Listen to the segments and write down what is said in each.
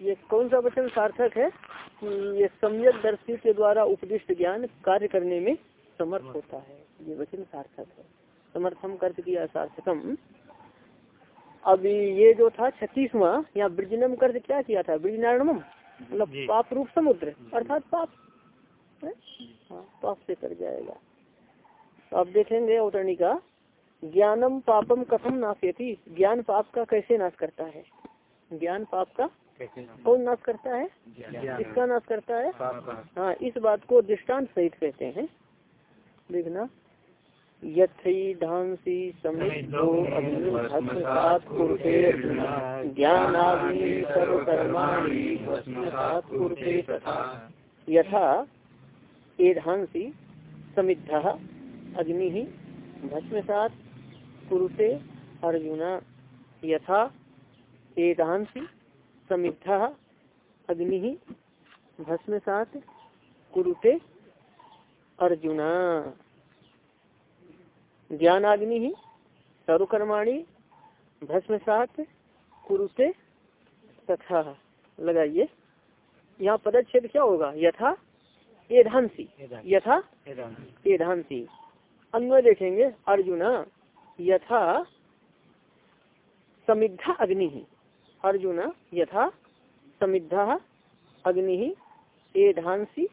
ये कौन सा वचन सार्थक है? कि ये सम्यक दर्शी के द्वारा उपदिष्ट ज्ञान कार्य करने में समर्थ होता है। ये वचन सार्थक है। समर्थम कर्त किया सार्थकम। अभी ये जो था छत्तीसवा यहाँ ब्रजनम कर्ज क्या किया था? ब्रजनारणम मतलब पाप रूप समुद्र अर्थात पाप। हाँ? पाप से कर जाएगा। तो आप देखेंगे अवतरणी का ज्ञानम पापम कथम नाशेती ज्ञान पाप का कैसे नाश करता है? ज्ञान पाप का कौन नाश करता है? किसका नाश करता है? हाँ इस बात को दृष्टांत सहित कहते हैं। देखना। यथई धांसी समिद्धो यथा एधांसी समिद्ध। अग्नि भस्मसात कुरुते अर्जुना यथा एधांसी समिद्ध अग्नि भस्मसात कुरुते अर्जुना। ज्ञानाग्नि ही सर्वकर्माणी भस्मसात कुरुते तथा। लगाइए। यहाँ पदच्छेद क्या होगा? यथा एधांसी। यथा एधांसी। अन्वय देखेंगे अर्जुना। यथा समिद्धा अग्नि। अर्जुन, यथा समिद्धा अग्नि। एधांसी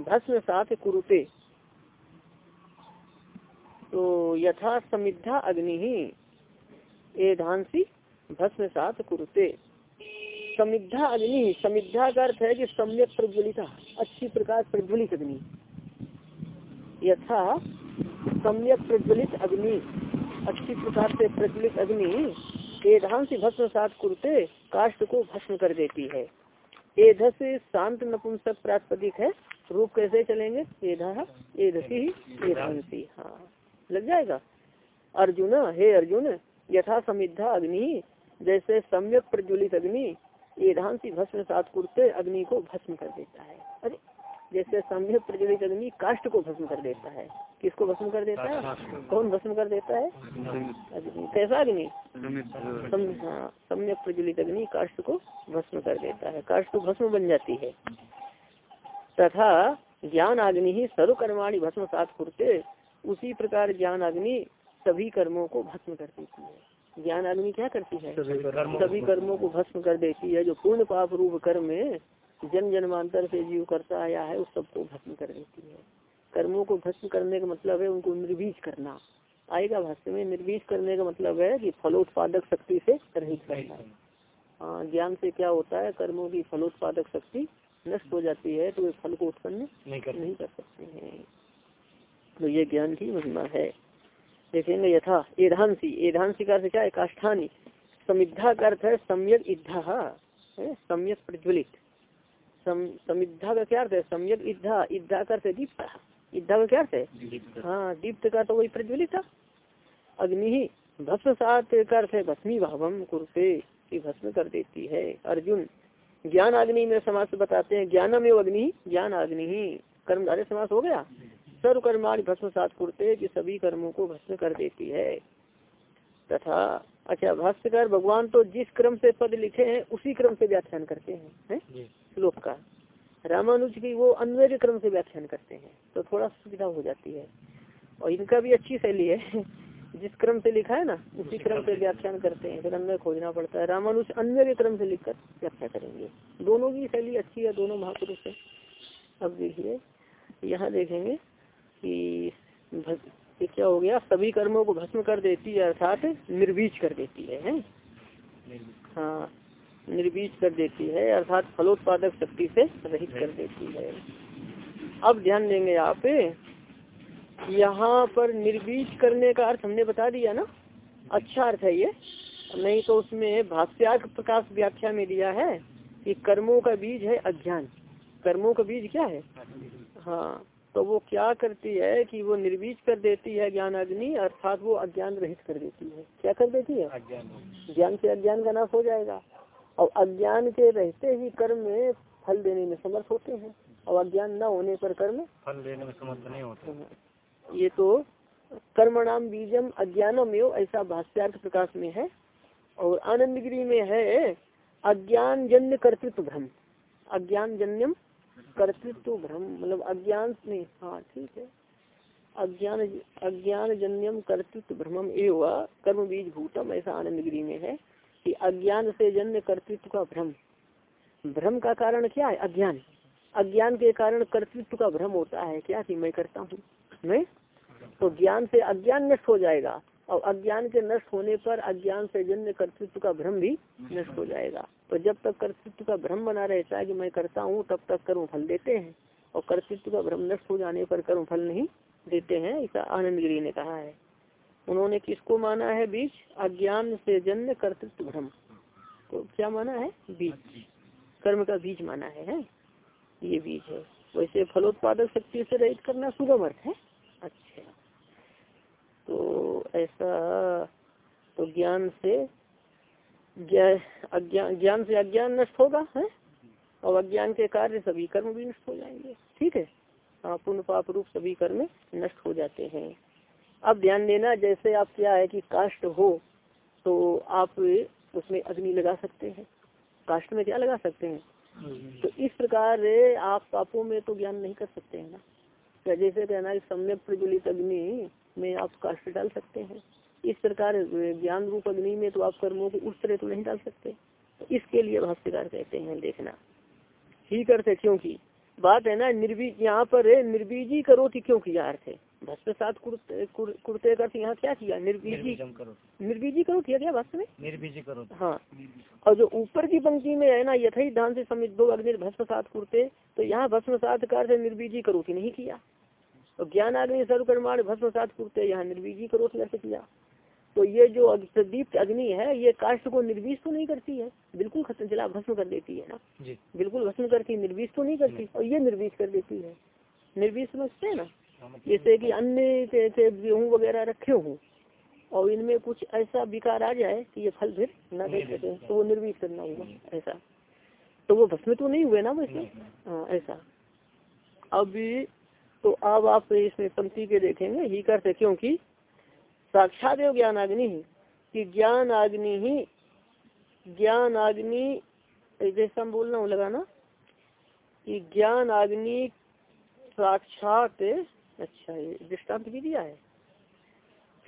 भस्म साथ कुरुते। तो यथा समिद्धा अग्नि। ही एधांसी भस्म साथ कुरुते। समिद्धा अग्नि, समिद्धा का अर्थ है कि सम्यक प्रज्वलिता, अच्छी प्रकार प्रज्वलित अग्नि। यथा सम्यक प्रज्वलित अग्नि। अच्छी प्रकार से प्रज्वलित अग्नि एधांसी भस्म सात कुरुते काष्ट को भस्म कर देती है। एधस शांत नपुंसक प्रातिपदिक है। रूप कैसे चलेंगे? एधा एधसी एधांसी हाँ। लग जाएगा? अर्जुन, हे अर्जुन, यथा समिद्धा अग्नि, जैसे सम्यक प्रज्वलित अग्नि एधांसी भस्म सात कुर्ते अग्नि को भस्म कर देता है। अरे, जैसे सम्यक प्रज्वलित अग्नि काष्ट को भस्म कर देता है। किसको भस्म कर देता है? कौन भस्म कर देता है? कैसा अग्नि? हाँ सम्यक प्रज्वलित अग्नि काष्ट को भस्म कर देता है। काष्ट को भस्म बन जाती है। तथा ज्ञान अग्नि ही सर्वकर्माणी भस्म सात कुर्ते उसी प्रकार ज्ञान अग्नि सभी कर्मों को भस्म कर देती है। ज्ञान अग्नि क्या करती है? सभी कर्मों को भस्म कर देती है। जो पूर्ण पाप रूप कर्म जन्म जन्मांतर से जीव करता आया है उस सबको भस्म कर देती है। कर्मों को भस्म करने का मतलब है उनको निर्बीज करना। आएगा भाष्य में निर्बीज करने का मतलब है कि फलोत्पादक शक्ति से रहित करना हाँ ज्ञान से क्या होता है कर्मों की फलोत्पादक शक्ति नष्ट हो जाती है तो वे फल को उत्पन्न नहीं कर, नहीं कर सकते हैं। तो ये ज्ञान की महिमा है। देखेंगे यथा एधांसी। एधांसी का अर्थ क्या है? काष्ठानी। समिद्धा का अर्थ है सम्यक इद्धा सम्यक प्रज्वलित। समिद्धा का क्या अर्थ है? सम्यक इद्धा। इद्धा का अर्थ है दीप्त का क्या अर्थ है हाँ दीप्त का तो वही प्रज्वलित था। अग्नि ही भस्म सात का अर्थ है भस्मी भावम कुरसे भस्म कर देती है अर्जुन। ज्ञान अग्नि में समास बताते हैं। ज्ञानम एवं अग्नि ज्ञान अग्नि ही। कर्मधारे समास हो गया? सर्व कर्माण भस्म सात कुरते कि सभी कर्मों को भस्म कर देती है। तथा अच्छा भाष्यकार भगवान तो जिस क्रम से पद लिखे हैं उसी क्रम से व्याख्यान करते हैं है? श्लोक का। रामानुज की वो अन्वय क्रम से व्याख्यान करते हैं तो थोड़ा सुविधा हो जाती है। और इनका भी अच्छी शैली है। जिस क्रम से लिखा है ना उसी क्रम से व्याख्यान करते हैं फिर अन्वय खोजना पड़ता है। रामानुज अन्वय क्रम से लिखकर व्याख्या करेंगे। दोनों की शैली अच्छी है दोनों महापुरुष है। अब देखिए यहाँ देखेंगे कि क्या हो गया? सभी कर्मों को भस्म कर देती है अर्थात निर्बीज कर देती है, है? हाँ निर्बीज कर देती है अर्थात फलोत्पादक शक्ति से रहित कर देती है। अब ध्यान देंगे आप यहाँ पर निर्बीज करने का अर्थ हमने बता दिया ना? अच्छा अर्थ है ये। नहीं तो उसमें भाष्यार्थ प्रकाश व्याख्या में दिया है कि कर्मों का बीज है अज्ञान। कर्मों का बीज क्या है? हाँ तो वो क्या करती है कि वो निर्बीज कर देती है ज्ञान अग्नि अर्थात वो अज्ञान रहित कर देती है। क्या कर देती है? ज्ञान से अज्ञान का नाश हो जाएगा। और अज्ञान के रहते ही कर्म में फल देने में समर्थ होते हैं। और अज्ञान न होने पर कर्म फल देने में समर्थ नहीं होते। ये तो कर्मणाम बीजम अज्ञानम एवं ऐसा भाष्यार्थ प्रकाश में है। और आनंद गिरी में है अज्ञान जन्य कर्तृत्व भ्रम अज्ञान जन्यम कर्तृत्व भ्रम मतलब अज्ञान में हाँ ठीक है। अज्ञान अज्ञान जन्यम कर्तृत्व भ्रमम एवं कर्म बीज भूतम ऐसा आनंद गिरी में है। कि अज्ञान से जन्य कर्तृत्व का भ्रम। भ्रम का कारण क्या है? अज्ञान। अज्ञान के कारण कर्तृत्व का भ्रम होता है। क्या? कि मैं करता हूँ। मैं? तो ज्ञान से अज्ञान नष्ट हो जाएगा। और अज्ञान के नष्ट होने पर अज्ञान से जन्य कर्तृत्व का भ्रम भी नष्ट हो जाएगा। तो जब तक कर्तृत्व का भ्रम बना रहता है कि मैं करता हूँ, तब तक कर्म फल देते हैं। और कर्तृत्व का भ्रम नष्ट हो जाने पर कर्म फल नहीं देते हैं, ऐसा आनंद गिरी ने कहा है। उन्होंने किसको माना है बीज? अज्ञान से जन्य कर्तृत्व भ्रम तो क्या माना है? बीज। कर्म का बीज माना है, है? ये बीज है। वैसे फलोत्पादक शक्ति से रहित करना सुगम अर्थ है। अच्छा। तो ऐसा तो ज्ञान से अज्ञान ज्ञान से अज्ञान नष्ट होगा है? और अज्ञान के कार्य सभी कर्म भी नष्ट हो जाएँगे। ठीक है? हाँ पुण्य पाप रूप सभी कर्म नष्ट हो जाते हैं। अब ध्यान देना जैसे आप क्या है कि काष्ट हो तो आप उसमें अग्नि लगा सकते हैं। काष्ट में क्या लगा सकते हैं? तो इस प्रकार आप पापों में तो ज्ञान नहीं कर सकते हैं ना। क्या जैसे कहना है सम्यक प्रज्वलित अग्नि में आप काष्ट डाल सकते हैं। इस प्रकार ज्ञान रूप अग्नि में तो आप कर्मों को उस तरह तो नहीं डाल सकते। तो इसके लिए भाष्यकार कहते हैं देखना। ही करते क्योंकि? बात है ना निर्बीज यहाँ पर निर्बीजी करो थी क्यों किया अर्थ है? भस्म साथ कुर्ते कर यहाँ क्या किया? निर्बीजी निर्बीजी करो। किया क्या भस्म में? निर्बीजी करो। हाँ। और जो ऊपर की पंक्ति में है ना यथई धान से समिद्धो अग्नि भस्म सात कुर्ते तो यहाँ भस्म सात कर से निर्बीजी करो थी नहीं किया? तो ज्ञान अग्नि सर्वकर्माण भस्म सात कुर्ते यहाँ निर्बीजी करो थी किया? तो ये जो प्रदीप्त अग्नि है ये काष्ट को निर्वीष तो नहीं करती है बिल्कुल खत्म जला भस्म कर देती है ना? जी। बिल्कुल भस्म करती निर्वीष तो नहीं करती और ये निर्वीष कर देती है। निर्वीष समझते है ना? जैसे कि अन्य जैसे गेहूँ वगैरह रखे हूँ और इनमें कुछ ऐसा विकार आ जाए कि ये फल फिर न दे सके तो वो निर्वीष करना होगा ऐसा। तो वो भस्म तो नहीं हुए ना वैसे हाँ ऐसा। अब तो अब आप इसमें पंक्ति के देखेंगे ही करते क्योंकि साक्षात ज्ञान अग्नि कि ज्ञान अग्नि ही ज्ञान अग्नि जैसा हम बोलना हूँ लगाना कि ज्ञान अग्नि साक्षात अच्छा ये दृष्टांत भी दिया है।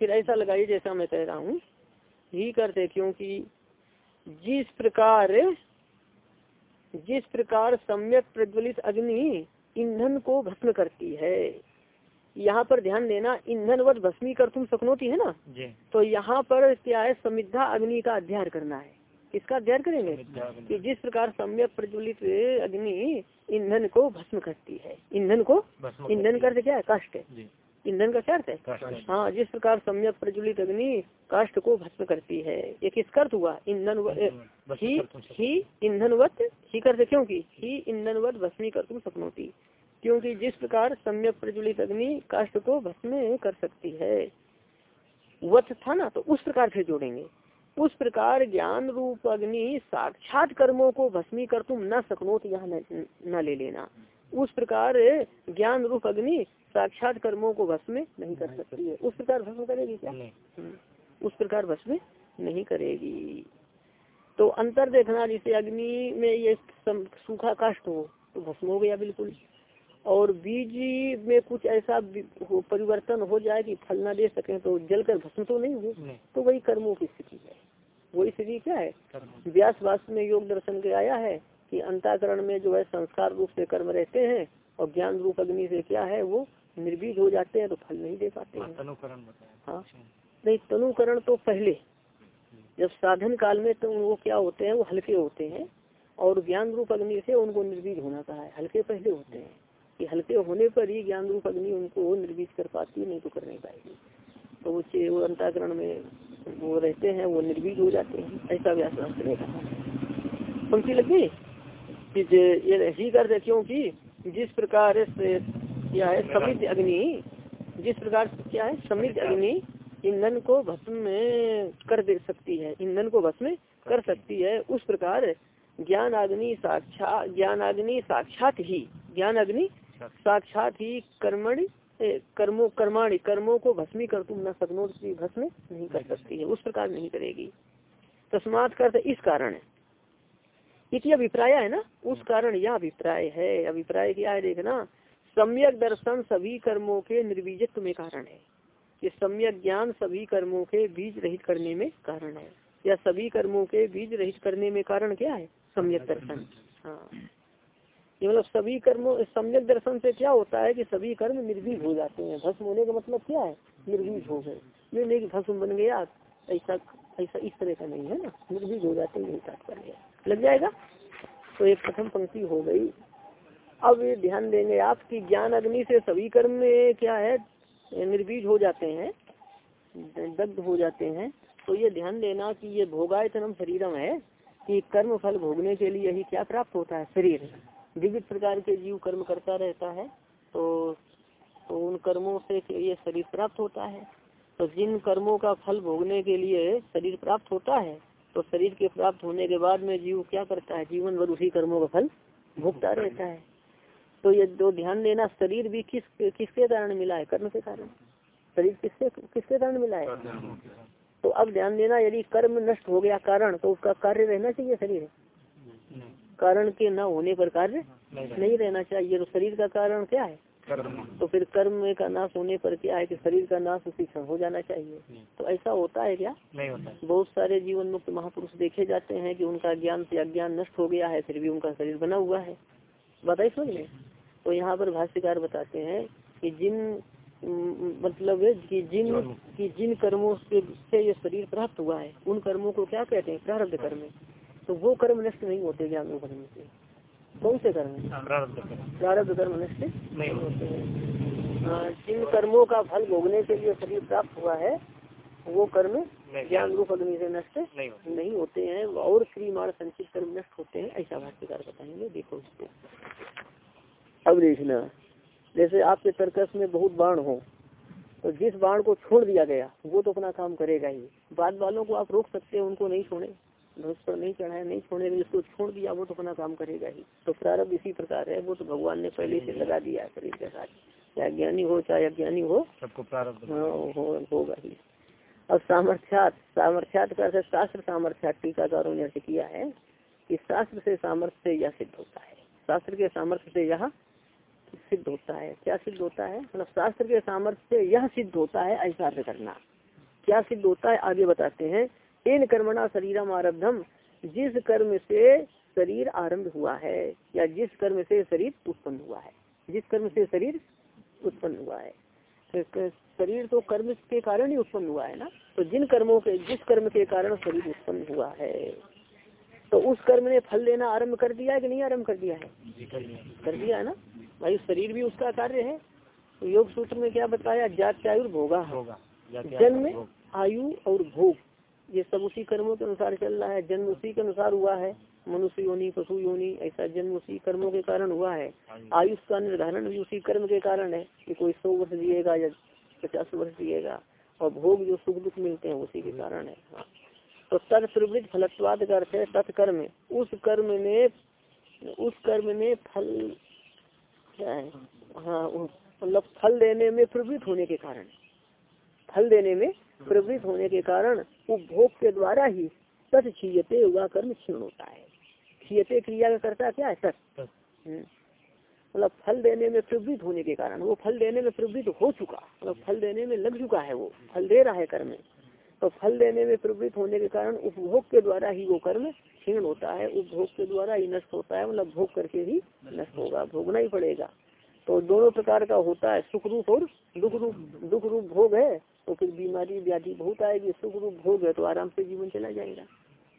फिर ऐसा लगाइए जैसा मैं कह रहा हूँ ही करते क्योंकि जिस प्रकार जिस प्रकार सम्यक प्रज्वलित अग्नि ईंधन को भस्म करती है यहाँ पर ध्यान देना ईंधन वत भस्मी कर तुम सकनोती है ना? जी। तो यहाँ पर क्या है समिधा अग्नि का अध्ययन करना है। किसका अध्ययन करेंगे? कि जिस प्रकार सम्यक प्रज्वलित अग्नि ईंधन को भस्म करती है। ईंधन को ईंधन कर क्या है? काष्ट ईंधन का क्या अर्थ है? हाँ जिस प्रकार सम्यक प्रज्वलित अग्नि काष्ट को भस्म करती है। ये किसका अर्थ हुआ? ईंधन ही ही ईंधनवत ही करते क्योंकि ही ईंधनवत भस्मी कर तुम सपनोती क्योंकि जिस प्रकार सम्यक प्रज्वलित अग्नि काष्ट को भस्म कर सकती है। वत था ना तो उस प्रकार से जोड़ेंगे। उस प्रकार ज्ञान रूप अग्नि साक्षात कर्मों को भस्मी कर तुम न सकनो तो यहाँ न ले लेना। उस प्रकार ज्ञान रूप अग्नि साक्षात कर्मों को भस्म नहीं कर सकती है। उस प्रकार भस्म करेगी क्या? हम्म। उस प्रकार भस्म नहीं करेगी। तो अंतर देखना जैसे अग्नि में ये सूखा काष्ट हो तो भस्म हो गया बिल्कुल। और बीज में कुछ ऐसा परिवर्तन हो जाए कि फल ना दे सके तो जलकर भस्म तो नहीं हुए। तो वही कर्मों की स्थिति है। वही स्थिति क्या है? व्यास वास्तव में योग दर्शन के आया है कि अंताकरण में जो है संस्कार रूप से कर्म रहते हैं और ज्ञान रूप अग्नि से क्या है वो निर्बीज हो जाते हैं तो फल नहीं दे पाते हैं तनुकरण हाँ। नहीं तनुकरण तो पहले। जब साधन काल में तो वो क्या होते हैं वो हल्के होते हैं और ज्ञान रूप अग्नि से उनको निर्बीज होना कहा है। हल्के पहले होते हैं। कि हल्के होने पर ही ज्ञान रूप अग्नि उनको निर्बीज कर पाती है, नहीं तो कर नहीं पाएगी। तो वो वो अंताकरण में वो रहते हैं, वो निर्बीज हो जाते हैं, ऐसा व्यास ने कहा। पंक्ति लगी कि ये ही कर क्योंकि जिस प्रकार से क्या है समृद्ध अग्नि, जिस प्रकार क्या है समृद्ध अग्नि ईंधन को भस्म में कर दे सकती है, ईंधन को भस्म कर सकती है, उस प्रकार ज्ञान अग्नि साक्षात ज्ञान अग्नि साक्षात ही ज्ञान अग्नि साक्षात। ही कर्मण कर्मों कर्माणी कर्मों को भस्मी कर तुम न सकनो भस्म नहीं कर सकती है उस प्रकार नहीं करेगी। तस्मात कर इस कारण है। इति अभिप्राय है ना उस कारण यह अभिप्राय है अभिप्राय क्या है देखना सम्यक दर्शन सभी कर्मों के निर्वीजित्व में कारण है। कि सम्यक ज्ञान सभी कर्मों के बीज रहित करने में कारण है। या सभी कर्मों के बीज रहित करने में कारण क्या है? सम्यक दर्शन। हाँ। ये मतलब सभी कर्मों सम्यक दर्शन से क्या होता है कि सभी कर्म निर्वीज हो जाते हैं। भस्म होने का मतलब क्या है? निर्वीज हो गए। ये नहीं कि भस्म बन गया, ऐसा ऐसा इस तरह का नहीं है ना। निर्वीज हो जाते हैं यही तात्पर्य। लग जाएगा? तो एक प्रथम पंक्ति हो गई। अब ये ध्यान देंगे आप ज्ञान अग्नि से सभी कर्म में क्या है? निर्बीज हो जाते हैं, दग्ध हो जाते हैं। तो ये ध्यान देना कि ये भोगायतनम शरीरम है कि कर्म फल भोगने के लिए ही क्या प्राप्त होता है? शरीर। विविध प्रकार के जीव कर्म करता रहता है तो तो उन कर्मों से ये शरीर प्राप्त होता है। तो जिन कर्मों का फल भोगने के लिए शरीर प्राप्त होता है तो शरीर के प्राप्त होने के बाद में जीव क्या करता है? जीवन भर उसी कर्मों का फल भोगता रहता है। तो ये दो ध्यान देना शरीर भी किस किसके कारण मिला है? कर्म के कारण। शरीर किसके किसके कारण मिला है? तो अब ध्यान देना यदि कर्म नष्ट हो गया कारण तो उसका कार्य रहना चाहिए शरीर? कारण के न होने पर कार्य नहीं रहना चाहिए। तो शरीर का कारण क्या है? तो फिर कर्म का नाश होने पर क्या है कि शरीर का नाश उसी क्षण हो जाना चाहिए? तो ऐसा होता है क्या? नहीं होता बहुत सारे जीवन मुक्त महापुरुष देखे जाते हैं कि उनका ज्ञान से अज्ञान नष्ट हो गया है फिर भी उनका शरीर बना हुआ है। बताइए समझ में तो यहाँ पर भाष्यकार बताते हैं कि जिन मतलब कि जिन कि जिन कर्मों से ये शरीर प्राप्त हुआ है उन कर्मों को क्या कहते हैं? प्रारब्ध कर्म। तो वो कर्म नष्ट नहीं होते ज्ञान कर्म से। कौन से कर्म प्रारब्ध कर्म। नष्ट नहीं होते हैं। जिन कर्मों का फल भोगने के लिए शरीर प्राप्त हुआ है वो कर्म ज्ञान रूप अग्नि से नष्ट नहीं, नहीं होते हैं। और श्रीमान संचित कर्म नष्ट होते हैं ऐसा भाष्यकार बताएँगे। देखो इसको अब देखना जैसे आपके सर्कस में बहुत बाण हो तो जिस बाण को छोड़ दिया गया वो तो अपना काम करेगा ही। बाद वालों को आप रोक सकते हैं उनको नहीं छोड़े। धनुष पर नहीं चढ़ाए नहीं छोड़े जिसको छोड़ दिया वो तो अपना काम करेगा ही। तो प्रारब्ध इसी प्रकार है वो तो भगवान ने पहले से लगा दिया है शरीर के साथ। चाहे ज्ञानी हो चाहे अज्ञानी हो सबको प्रारब्ध हाँ हो, होगा ही। अब सामर्थ्यात सामर्थ्यात का शास्त्र सामर्थ्यात टीकाकारों ने अर्थ किया है कि शास्त्र से सामर्थ्य यह सिद्ध होता है। शास्त्र के सामर्थ्य से यह सिद्ध होता है। क्या सिद्ध होता है? मतलब शास्त्र के सामर्थ्य से यह सिद्ध होता है ऐसा अर्थ करना। क्या सिद्ध होता है? आगे बताते हैं। इन कर्मणा शरीरम आरब्धम जिस कर्म से शरीर आरंभ हुआ है या जिस कर्म से शरीर उत्पन्न हुआ है जिस कर्म से शरीर उत्पन्न हुआ है। तो शरीर तो कर्म के कारण ही उत्पन्न हुआ है ना? तो जिन कर्मों के जिस कर्म के कारण शरीर उत्पन्न हुआ है तो उस कर्म ने फल लेना आरंभ कर दिया है कि नहीं आरंभ कर दिया है? कर दिया है ना? भाई शरीर भी उसका कार्य है। तो योग सूत्र में क्या बताया? जात आयु भोगा जन्म आयु और भोग। ये सब उसी कर्मों के अनुसार चल रहा है। जन्म उसी के अनुसार हुआ है। मनुष्य योनि पशु योनि ऐसा जन्म उसी कर्मों के कारण हुआ है। आयुष का निर्धारण भी उसी कर्म के कारण है कि कोई सौ वर्ष जिएगा या पचास वर्ष जिएगा और भोग जो सुख दुख मिलते हैं उसी के कारण है। हाँ। तो तत्प्रवृत्त फलत्वाद का अर्थ है तत्कर्म। उस कर्म में उस कर्म में फल क्या है? हाँ मतलब फल देने में प्रवृत्त होने के कारण फल देने में प्रवृत्त होने के कारण उपभोग के द्वारा ही सच क्षीयते हुआ कर्म क्षीण होता है। क्षीयते क्रिया का करता क्या है? सच हम्म। मतलब फल देने में प्रवृत्त होने के कारण वो फल देने में प्रवृत्त हो चुका मतलब फल देने में लग चुका है वो फल दे रहा है कर्म। तो फल देने में प्रवृत्त होने के कारण उपभोग के द्वारा ही वो कर्म क्षीण होता है उपभोग के द्वारा ही नष्ट होता है मतलब भोग करके ही नष्ट होगा भोगना ही पड़ेगा। तो दोनों प्रकार का होता है सुख रूप और दुख रूप दुख रूप भोग है तो फिर बीमारी व्याधि बहुत आएगी सुख रूप भोग है तो आराम से जीवन चला जाएगा।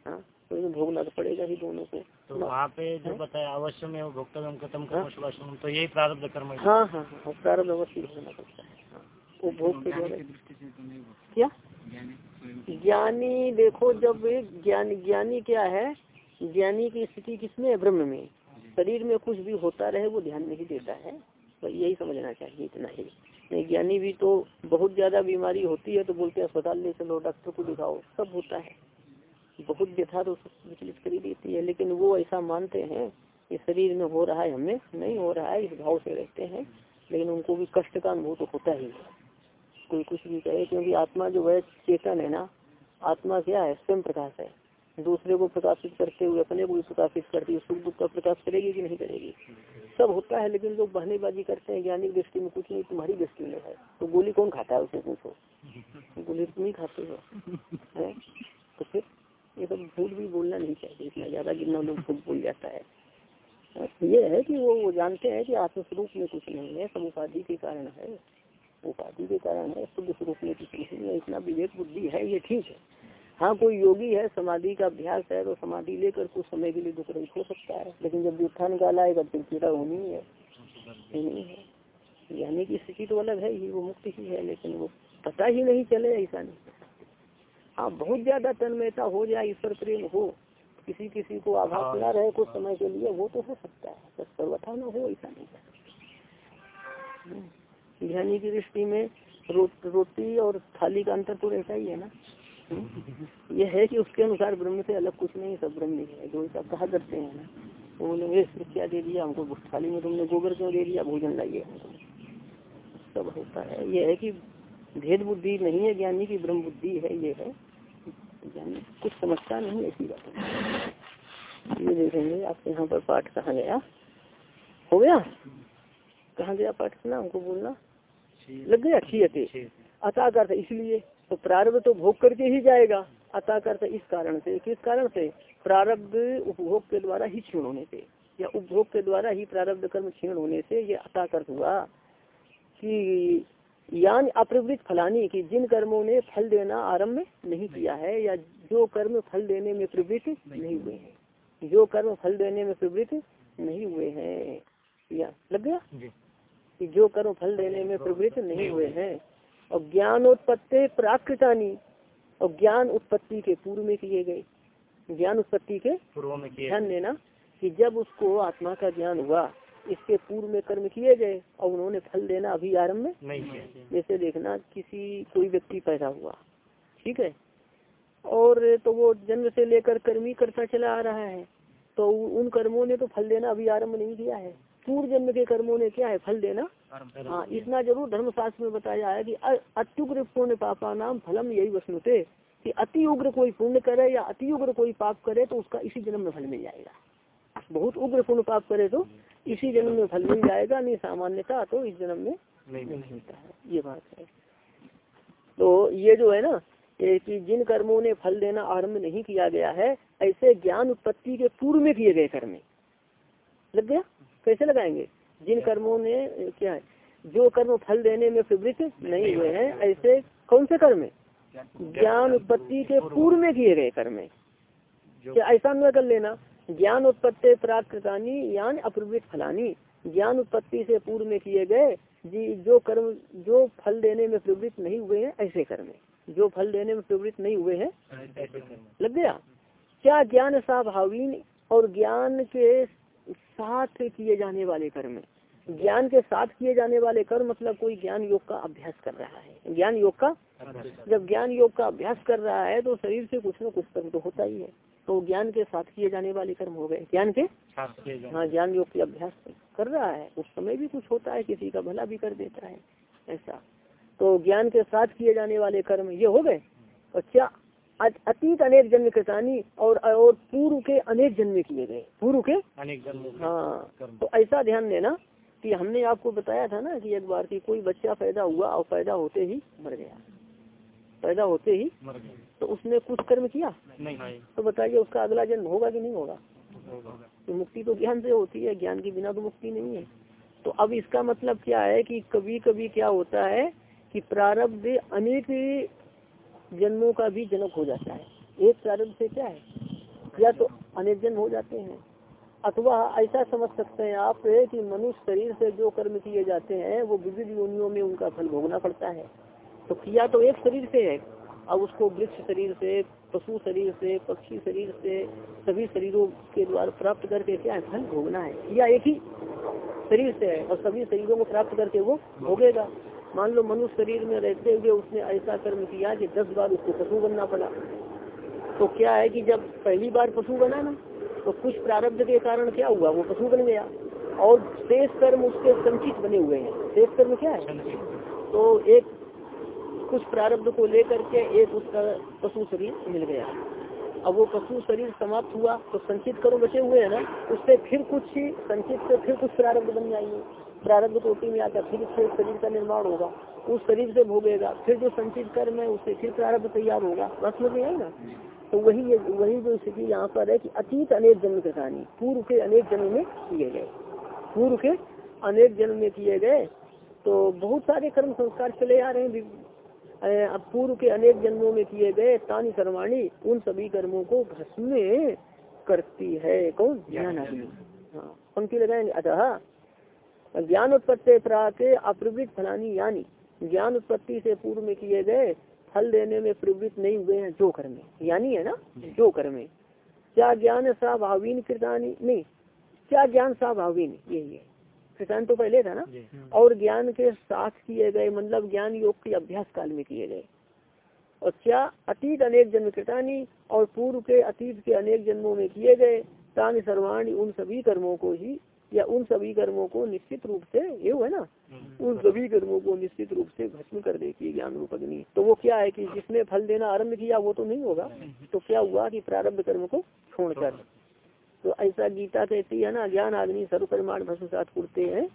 हाँ तो इन्हें भोगना तो पड़ेगा ही दोनों को। तो वहाँ पे जो हाँ? बताया अवश्य में वो भोक्ता खत्म हाँ? तो यही प्रारब्ध कर्म हाँ। हाँ हाँ प्रारब्ध अवश्य भोगना पड़ता है। हाँ। वो भोग के द्वारा। क्या? ज्ञानी देखो जब ज्ञान ज्ञानी क्या है? ज्ञानी की स्थिति किसमें है? ब्रह्म में। शरीर में कुछ भी होता रहे वो ध्यान नहीं देता है। तो यही समझना चाहिए, इतना ही। नहीं, ज्ञानी भी तो बहुत ज़्यादा बीमारी होती है तो बोलते हैं, अस्पताल ले चलो, डॉक्टर को दिखाओ। सब होता है। बहुत व्यथा तो विचलित करी देती है, लेकिन वो ऐसा मानते हैं कि शरीर में हो रहा है, हमें नहीं हो रहा है, इस भाव से रहते हैं, लेकिन उनको भी कष्ट का अनुभव तो होता ही है। कोई कुछ भी कहे, क्योंकि आत्मा जो है चेतन है ना, आत्मा क्या है? स्वयं प्रकाश है। दूसरे को प्रकाशित करते हुए, अपने को भी प्रकाशित करती है सुख दुख का प्रकाश करेगी कि नहीं करेगी? सब होता है, लेकिन लोग बहनेबाजी करते हैं ज्ञानी दृष्टि में कुछ नहीं, तुम्हारी दृष्टि में है। तो गोली कौन खाता है उसे पूछो? गोली तुम ही खाते हो, है? तो फिर ये सब झूठ भी बोलना नहीं चाहिए, इतना ज़्यादा जितना लोग झूठ बोल जाता है। ये है कि वो वो जानते हैं कि आत्मस्वरूप में कुछ नहीं है, सब उपाधि के कारण है। उपाधि के कारण है, शुद्ध स्वरूप में कुछ नहीं है, इतना विवेक बुद्धि है, ये ठीक है। हाँ कोई योगी है समाधि का अभ्यास है तो समाधि लेकर कुछ समय के लिए दुख रहित हो सकता है। लेकिन जब जूठा निकाला है तब पीड़ा होनी है नहीं है। यानी कि स्थिति तो अलग है ही वो मुक्त ही है लेकिन वो पता ही नहीं चले ऐसा नहीं। हाँ बहुत ज़्यादा तन्मयता हो जाए ईश्वर प्रेम हो किसी किसी को आभास न रहे कुछ समय के लिए वो तो हो सकता है। बस सर्वथा न हो ऐसा नहीं ध्यानी की दृष्टि में रो, रोटी और थाली का अंतर तो रहता ही है ना। ये है कि उसके अनुसार ब्रह्म से अलग कुछ नहीं सब ब्रह्म ही है। जो सब कहा करते हैं ना वो बोलेंगे क्या दे दिया? हमको थाली में तुमने गोबर क्यों दे दिया? भोजन लाइए सब होता है। ये है कि भेद बुद्धि नहीं है ज्ञानी की ब्रह्म बुद्धि है ये है ज्ञानी कुछ समझता नहीं ऐसी बात ये देखेंगे आपके यहाँ पर पाठ कहाँ गया? हो गया? कहाँ गया पाठ? सुना हमको बोलना? लग गया? अच्छी अतः करता इसलिए तो प्रारब्ध तो भोग करके ही जाएगा। अतः करता इस कारण से। किस कारण से? प्रारब्ध उपभोग के द्वारा ही क्षीण होने से। या उपभोग के द्वारा ही प्रारब्ध कर्म क्षीण होने से ये अतः हुआ कि यान अप्रवृत्त फलानी कि जिन कर्मों ने फल देना आरंभ नहीं किया है या जो कर्म फल देने में प्रवृत्त नहीं हुए हैं। जो कर्म फल देने में प्रवृत्त नहीं हुए हैं। या लग गया? कि जो कर्म फल देने में प्रवृत्त नहीं हुए हैं। और ज्ञान उत्पत्ति प्राकृतानी। और ज्ञान उत्पत्ति के पूर्व में किए गए। ज्ञान उत्पत्ति के पूर्व में ध्यान देना कि जब उसको आत्मा का ज्ञान हुआ इसके पूर्व में कर्म किए गए और उन्होंने फल देना अभी आरंभ में? नहीं जैसे देखना किसी कोई व्यक्ति पैदा हुआ ठीक है? और तो वो जन्म से लेकर कर्म ही करता चला आ रहा है तो उन कर्मों ने तो फल देना अभी आरंभ नहीं किया है। पूर्व जन्म के कर्मों ने क्या है? फल देना? हाँ इतना ज़रूर धर्मशास्त्र में बताया है कि अत्युग्र पुण्य पापा नाम फलम यही वसनुते। कि अति उग्र कोई पुण्य करे या अति उग्र कोई पाप करे तो उसका इसी जन्म में फल मिल जाएगा। बहुत उग्र पुण्य पाप करे तो इसी जन्म में फल मिल जाएगा नहीं सामान्यता तो इस जन्म में नहीं मिलता। है। ये बात है। तो ये जो है ना कि जिन कर्मों ने फल देना आरंभ नहीं किया गया है ऐसे ज्ञान उत्पत्ति के पूर्व में किए गए कर्म लग गया? कैसे लगाएँगे? जिन कर्मों ने क्या है जो कर्म फल देने में प्रवृत्त नहीं हुए हैं ऐसे कौन से कर्म ज्ञान उत्पत्ति के पूर्व में किए गए कर्म क्या ऐसा न कर लेना ज्ञान उत्पत्ति प्राप्त कृतानी ज्ञान अप्रवृत्त फलानी। ज्ञान उत्पत्ति से पूर्व में किए गए जी जो कर्म जो फल देने में प्रवृत्त नहीं हुए हैं ऐसे कर्म जो फल देने में प्रवृत्त नहीं हुए हैं लग गया? क्या ज्ञान स्वाभावीन और ज्ञान के साथ किए जाने वाले कर्म। ज्ञान के साथ किए जाने वाले कर्म मतलब कोई ज्ञान योग का अभ्यास कर रहा है। ज्ञान योग का जब ज्ञान योग का अभ्यास कर रहा है तो शरीर से कुछ न कुछ कर्म तो होता ही है। तो ज्ञान के साथ किए जाने वाले कर्म हो गए। ज्ञान के? हाँ ज्ञान योग के अभ्यास कर रहा है। उस समय भी कुछ होता है किसी का भला भी कर देता है। ऐसा। तो ज्ञान के साथ किए जाने वाले कर्म ये हो गए। और क्या अतीत अनेक जन्म कृतानी और और पूर्व के अनेक जन्म किए गए। पूर्व के? अनेक जन्म हाँ। तो ऐसा ध्यान देना कि हमने आपको बताया था ना कि एक बार की कोई बच्चा पैदा हुआ और पैदा होते ही मर गया। पैदा होते ही मर गया। तो उसने कुछ कर्म किया? नहीं। तो बताइए उसका अगला जन्म होगा कि नहीं होगा? तो मुक्ति तो ज्ञान से होती है ज्ञान के बिना तो मुक्ति नहीं है। तो अब इसका मतलब क्या है कि कभी कभी क्या होता है कि प्रारब्ध अनेक जन्मों का भी जनक हो जाता है। एक प्रारंभ से क्या है? या तो अनेक जन्म हो जाते हैं, अथवा ऐसा समझ सकते हैं आप कि मनुष्य शरीर से जो कर्म किए जाते हैं, वो विविध योनियों में उनका फल भोगना पड़ता है। तो किया तो एक शरीर से है। अब उसको वृक्ष शरीर से, पशु शरीर से, पक्षी शरीर से, सभी शरीरों के द्वारा प्राप्त करके क्या है? फल भोगना है। किया एक ही शरीर से है और सभी शरीरों को प्राप्त करके वो भोगेगा। मान लो मनुष्य शरीर में रहते हुए उसने ऐसा कर्म किया कि दस बार उसको पशु बनना पड़ा। तो क्या है कि जब पहली बार पशु बना ना तो कुछ प्रारब्ध के कारण क्या हुआ? वो पशु बन गया। और शेष कर्म उसके संचित बने हुए हैं। शेष कर्म क्या है? तो एक कुछ प्रारब्ध को लेकर के एक उसका पशु शरीर मिल गया। अब वो पशु शरीर समाप्त हुआ तो संचित कर्म बचे हुए है ना, उससे फिर कुछ संचित से फिर कुछ प्रारब्ध बन जाएँगे। प्रारब्ध कोटि में आकर फिर से शरीर का निर्माण होगा उस शरीर से भोगेगा फिर जो संचित कर्म है उससे फिर प्रारब्ध तैयार होगा। बस में आई ना? तो वही वही जो स्थिति यहाँ पर है कि अतीत अनेक जन्म के कहानी पूर्व के अनेक जन्म में किए गए। पूर्व के अनेक जन्म में किए गए। तो बहुत सारे कर्म संस्कार चले आ रहे हैं अब पूर्व के अनेक जन्मों में किए गए तानी कर्माणी उन सभी कर्मों को भस्म करती है। कौन? ज्ञान हाँ पंक्ति लगाएँगे। अतः ज्ञान उत्पत्ति प्राक अप्रवृत्त फलानी यानी ज्ञान उत्पत्ति से पूर्व में किए गए फल देने में प्रवृत्त नहीं हुए हैं जो कर्मे यानी है ना? जो। कर्मे क्या ज्ञान स्वाभावीन कृतानी? नहीं। क्या ज्ञान स्वाभावीन यही है। कृतान तो पहले था ना? और ज्ञान के साथ किए गए मतलब ज्ञान योग के अभ्यास काल में किए गए। और क्या अतीत अनेक जन्म कृतानी और पूर्व के अतीत के अनेक जन्मों में किए गए तान सर्वाणी उन सभी कर्मों को ही या उन सभी कर्मों को निश्चित रूप से ये है ना? हम्म। उन सभी कर्मों को निश्चित रूप से भस्म कर देती ज्ञान रूप अग्नि। तो वो क्या है कि जिसने फल देना आरंभ किया वो तो नहीं होगा। तो क्या हुआ कि प्रारब्ध कर्म को छोड़कर तो ऐसा गीता कहती है ना ज्ञान आदमी सर्वकर्माण भस्म साथ उड़ते हैं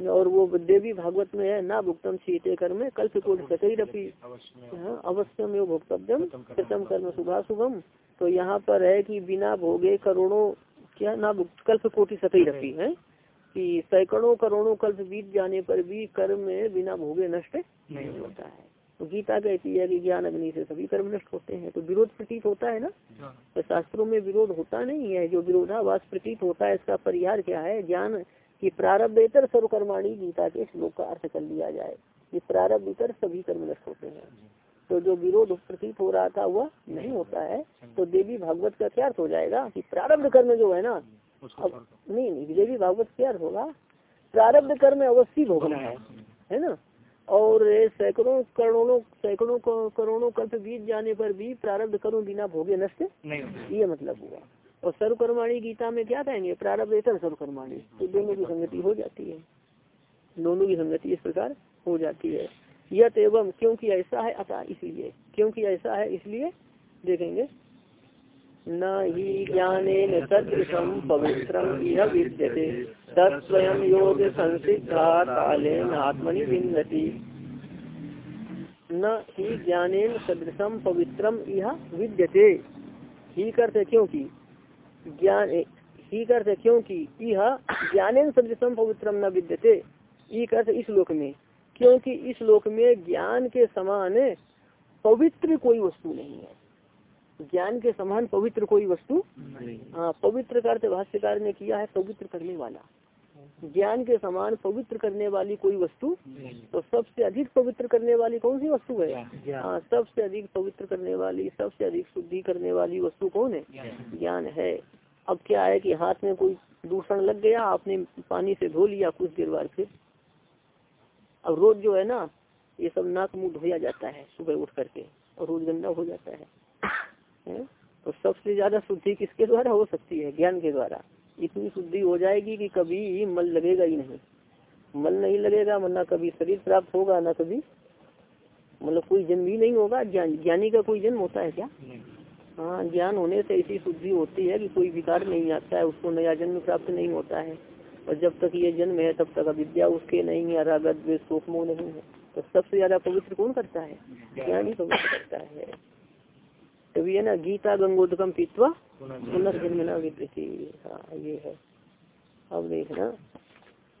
और वो देवी भागवत में है ना भुगतम शीते कर्म कल्प को सतई रपी। अवश्य में। भुगतव्यम कृतम कर्म शुभा शुभम तो यहाँ पर है कि बिना भोगे करोड़ों क्या ना कल्प कोटि सतही रखी है कि सैकड़ों करोड़ों कल्प बीत जाने पर भी कर्म में बिना भोगे नष्ट नहीं होता। है। तो गीता कहती है कि ज्ञान अग्नि से सभी कर्म नष्ट होते हैं। तो विरोध प्रतीत होता है ना? हाँ। तो शास्त्रों में विरोध होता नहीं है। जो विरोधावास प्रतीत होता है इसका परिहार क्या है? ज्ञान की प्रारब्ध इतर सर्वकर्माणी गीता के श्लोक का अर्थ कर लिया जाए। कि प्रारब्ध इतर सभी कर्म नष्ट होते हैं। तो जो विरोध प्रतीत हो रहा था वह नहीं होता है। तो देवी भागवत का क्या अर्थ हो जाएगा कि प्रारब्ध कर्म जो है ना अब नहीं नहीं देवी भागवत क्या अर्थ होगा? प्रारब्ध कर्म अवश्य भोगना है है ना? और सैकड़ों करोड़ों सैकड़ों करोड़ों कल्प बीत जाने पर भी प्रारब्ध करो बिना भोगे नष्ट नहीं ये मतलब हुआ। और सर्वकर्माणी गीता में क्या कहेंगे? प्रारब्ध इतर सर्वकर्माणी। तो दोनों की संगति हो जाती है। दोनों की संगति इस प्रकार हो जाती है। यत एवं, क्योंकि ऐसा है, अतः इसलिए। क्योंकि ऐसा है, इसलिए देखेंगे। न ही ज्ञान सदृशम पवित्रम विद्यते। तत्स्वयं योग संसिद्धा कालेन आत्मनि विन्दति। न ही ज्ञानेन सदृशम पवित्रम यह विद्यते। ही करते क्योंकि ज्ञान ही करते क्योंकि यह ज्ञानेन सदृशम पवित्रम न विद्यते। ई करते इस लोक में। क्योंकि इस लोक में ज्ञान के समान पवित्र कोई वस्तु नहीं है। ज्ञान के समान पवित्र कोई वस्तु हाँ। पवित्र का भाष्यकार ने किया है पवित्र करने वाला। ज्ञान के समान पवित्र करने वाली कोई वस्तु तो सबसे अधिक पवित्र करने वाली कौन सी वस्तु है? हाँ सबसे अधिक पवित्र करने वाली सबसे अधिक शुद्धि करने वाली वस्तु कौन है? ज्ञान है। अब क्या है कि हाथ में कोई दूषण लग गया आपने पानी से धो लिया कुछ देर बाद फिर? अब रोज जो है ना ये सब नाक मुँह धोया जाता है सुबह उठ करके और रोज गंदा हो जाता है, है? तो सबसे ज़्यादा शुद्धि किसके द्वारा हो सकती है? ज्ञान के द्वारा। इतनी शुद्धि हो जाएगी कि कभी मल लगेगा ही नहीं। मल नहीं लगेगा वरना कभी शरीर प्राप्त होगा ना कभी मतलब कोई जन्म भी नहीं होगा। ज्ञान ज्ञानी का कोई जन्म होता है क्या? हाँ ज्ञान होने से ऐसी शुद्धि होती है कि कोई विकार नहीं आता है उसको नया जन्म प्राप्त नहीं होता है। और जब तक ये जन्म है तब तक अविद्या उसके नहीं है रागत मोह नहीं है तो सबसे ज़्यादा पवित्र कौन करता है? ज्ञान। पवित्र करता है। तभी है ना गीता गंगोदकम पीतवा पुनर्जन्मना विद्यति हाँ ये है। अब देखना।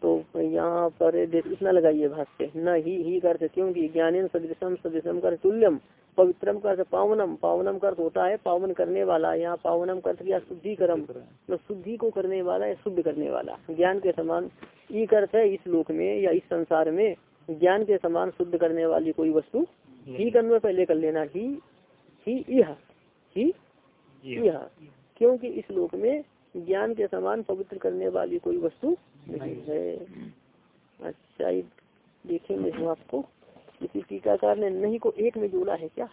तो यहाँ पर इतना लगाइए भाष्य। न ही ही करते क्योंकि ज्ञान सदृशम सदृशम कर तुल्यम। पवित्रम का पावनम पावनम का अर्थ होता है पावन करने वाला यहाँ पावनम का किया शुद्धि कर्म तो शुद्धि को करने वाला है शुद्ध करने वाला। ज्ञान के समान ई अर्थ है इस लोक में या इस संसार में। ज्ञान के समान शुद्ध करने वाली कोई वस्तु ही कर्म पहले कर लेना ही ही यह ही यह क्योंकि इस लोक में ज्ञान के समान पवित्र करने वाली कोई वस्तु नहीं है। अच्छा देखेंगे हम आपको। किसी टीकाकार ने नहीं को एक में जोड़ा है क्या?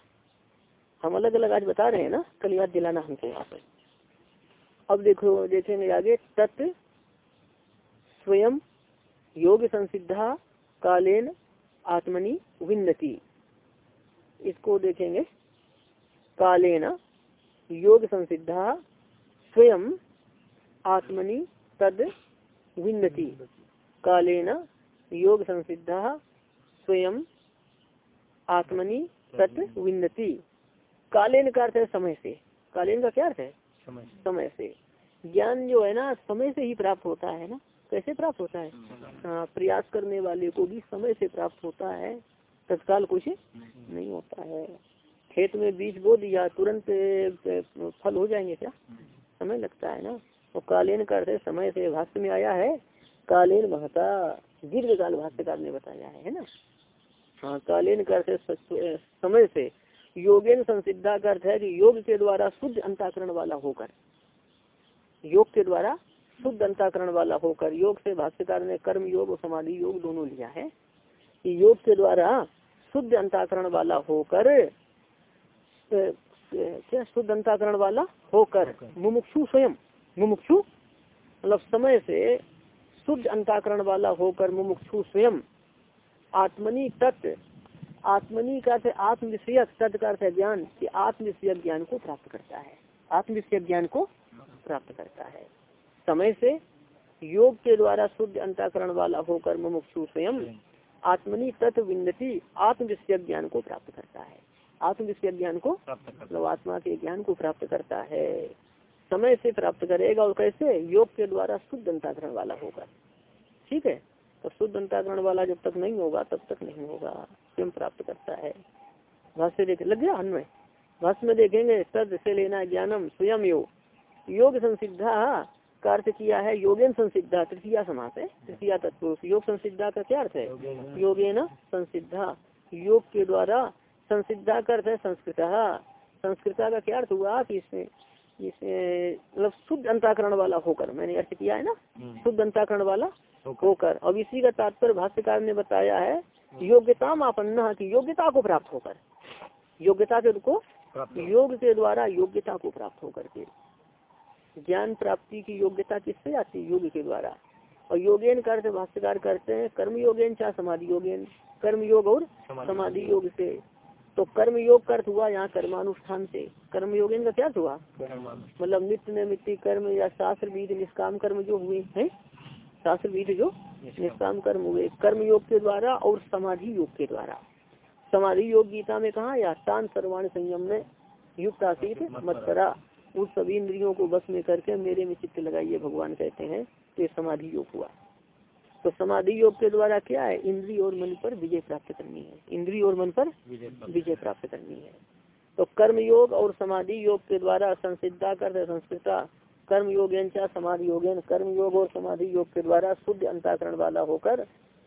हम अलग अलग आज बता रहे हैं ना, कल याद दिलाना हमको यहाँ पर अब देखो, देखेंगे आगे, तत् स्वयं योग संसिद्धा कालेन आत्मनि विन्दति इसको देखेंगे। कालेन योग संसिद्धा स्वयं आत्मनि तद विन्दति कालेन योग संसिद्धा स्वयं आत्मनि तत् विन्दति। कालेन का अर्थ है समय से। कालेन का क्या अर्थ है? समय समय से। ज्ञान जो है ना समय से ही प्राप्त होता है ना। कैसे प्राप्त होता है? हाँ प्रयास करने वाले को भी समय से प्राप्त होता है। तत्काल कुछ नहीं। होता है। खेत में बीज बो दिया तुरंत फल हो जाएँगे क्या? समय लगता है ना। तो कालीन का अर्थ है समय से। भाष्य में आया है कालीन महता। दीर्घ काल भाष्यकार ने बताया है ना? हाँ कालीन का अर्थ है समय से योगेन संसिद्धा का अर्थ है कि योग के द्वारा शुद्ध अंताकरण वाला होकर। योग के द्वारा शुद्ध अंताकरण वाला होकर योग से भाष्यकार ने कर्म योग और समाधि योग दोनों लिया है कि योग के द्वारा शुद्ध अंताकरण वाला होकर क्या शुद्ध अंताकरण वाला होकर। मुमुक्षु स्वयं मुमुक्षु मतलब समय से शुद्ध अंताकरण वाला होकर मुमुक्षु स्वयं आत्मनि तत्व आत्मनि का अर्थ है आत्म विषयक तत्व का अर्थ है ज्ञान कि आत्म विषयक ज्ञान को प्राप्त करता है। आत्म विषयक ज्ञान को प्राप्त करता है। समय से योग के द्वारा शुद्ध अंताकरण वाला होकर मुमुक्षु स्वयं आत्मनि तत्व विन्दति आत्म विषयक ज्ञान को प्राप्त करता है। आत्म विषयक ज्ञान को मतलब आत्मा के ज्ञान को प्राप्त करता है। समय से प्राप्त करेगा और कैसे? योग के द्वारा शुद्ध अंताकरण वाला होकर ठीक है? तो शुद्ध अंताकरण वाला जब तक नहीं होगा तब तक नहीं होगा। स्वयं प्राप्त करता है। भाष्य देख लग गया अन्वय। भाष्य में देखेंगे तद से लेना ज्ञानम स्वयं योग योग संसिद्धा का अर्थ किया है योगेन संसिद्धा तृतीया समास है तृतीया तत्व। योग संसिद्धा का क्या अर्थ है? योगेन संसिद्धा। योग के द्वारा संसिद्धा का अर्थ है संस्कृत। संस्कृता का क्या अर्थ हुआ कि इसमें इसमें मतलब शुद्ध अंताकरण वाला होकर मैंने अर्थ किया है ना? हम्म। शुद्ध अंताकरण वाला होकर। अब इसी का तात्पर्य भाष्यकार ने बताया है योग्यता मापन्न की योग्यता को प्राप्त होकर। योग्यता के को योग के द्वारा योग्यता को प्राप्त होकर के। ज्ञान प्राप्ति की योग्यता किससे आती है? योग के द्वारा। और योगेन का अर्थ भाष्यकार करते हैं कर्म योगेन चाहे समाधि योगेन कर्म योग और समाधि समाधि योग से। तो कर्म योग का अर्थ हुआ यहाँ कर्मानुष्ठान से। कर्म योगेन का क्या हुआ? मतलब नित्य नैमित्तिक कर्म या शास्त्र विधि निष्काम कर्म जो हुए हैं शास्त्र विधि जो निष्काम। कर्म हुए। कर्म योग के द्वारा और समाधि योग के द्वारा। समाधि योग गीता में कहा या शांत सर्वाण संयम में युक्त आशीत मत करा। उस सभी इंद्रियों को बस में करके मेरे में चित्त लगाइए भगवान कहते हैं तो ये समाधि योग हुआ। तो समाधि योग के द्वारा क्या है? इंद्रिय और मन पर विजय प्राप्त करनी है। इंद्रिय और मन पर विजय प्राप्त। विजय प्राप्त करनी है। तो कर्म योग और समाधि योग के द्वारा संसिद्धा कर संस्कृता कर्म योगेन चा समाधि योगेन कर्म योग और समाधि योग के द्वारा शुद्ध अंताकरण वाला होकर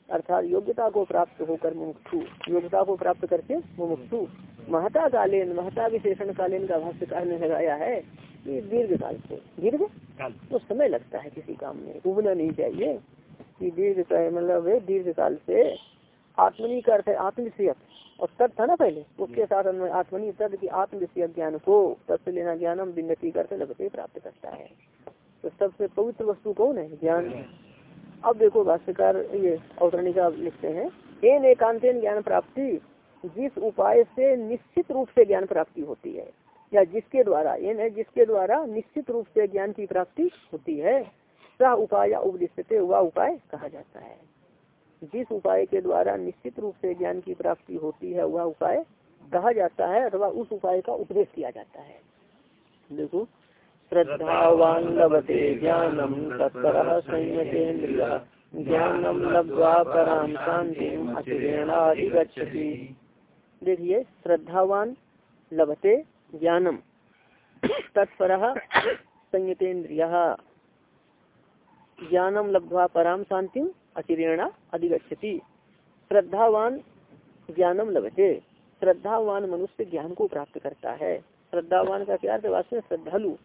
अर्थात योग्यता को प्राप्त होकर मुमुक्षु। योग्यता को प्राप्त करके मुमुक्षु। महता कालीन महता विशेषण कालीन का भाष्यकार ने लगाया है कि दीर्घ काल से। दीर्घ? काल। तो समय लगता है किसी काम में। उबना नहीं चाहिए कि दीर्घ मतलब दीर्घ काल से आत्मनी का अर्थ है आत्मविषयक और तद था ना पहले? उसके साथ आत्मनी तद की आत्मविषयक ज्ञान को तब से लेना ज्ञान हम बिन्नति करते लगते प्राप्त करता है। तो सबसे पवित्र वस्तु कौन है? ज्ञान। अब देखो भाष्यकार ये अवतरणिका लिखते हैं। एन एकांतेन ज्ञान प्राप्ति जिस उपाय से निश्चित रूप से ज्ञान प्राप्ति होती है या जिसके द्वारा एन है जिसके द्वारा निश्चित रूप से ज्ञान की प्राप्ति होती है सह उपाय या उपदिष्ट वह उपाय कहा जाता है। जिस उपाय के द्वारा निश्चित रूप से ज्ञान की प्राप्ति होती है, वह उपाय कहा जाता है अथवा उस उपाय का उपदेश किया जाता है। देखो, श्रद्धावान लभते ज्ञानम तत्पर ज्ञानम लब्ध्वा पराम देखिए, श्रद्धावान लभते ज्ञानम तत्पर संयतेन्द्रिय। ज्ञानम लब्ध्वा पराम शांतिम अतिरेणा अधिगछति श्रद्धावान ज्ञानम लभते। श्रद्धावान मनुष्य ज्ञान को प्राप्त करता है। श्रद्धावान का क्या अर्थ वास्तव श्रद्धालु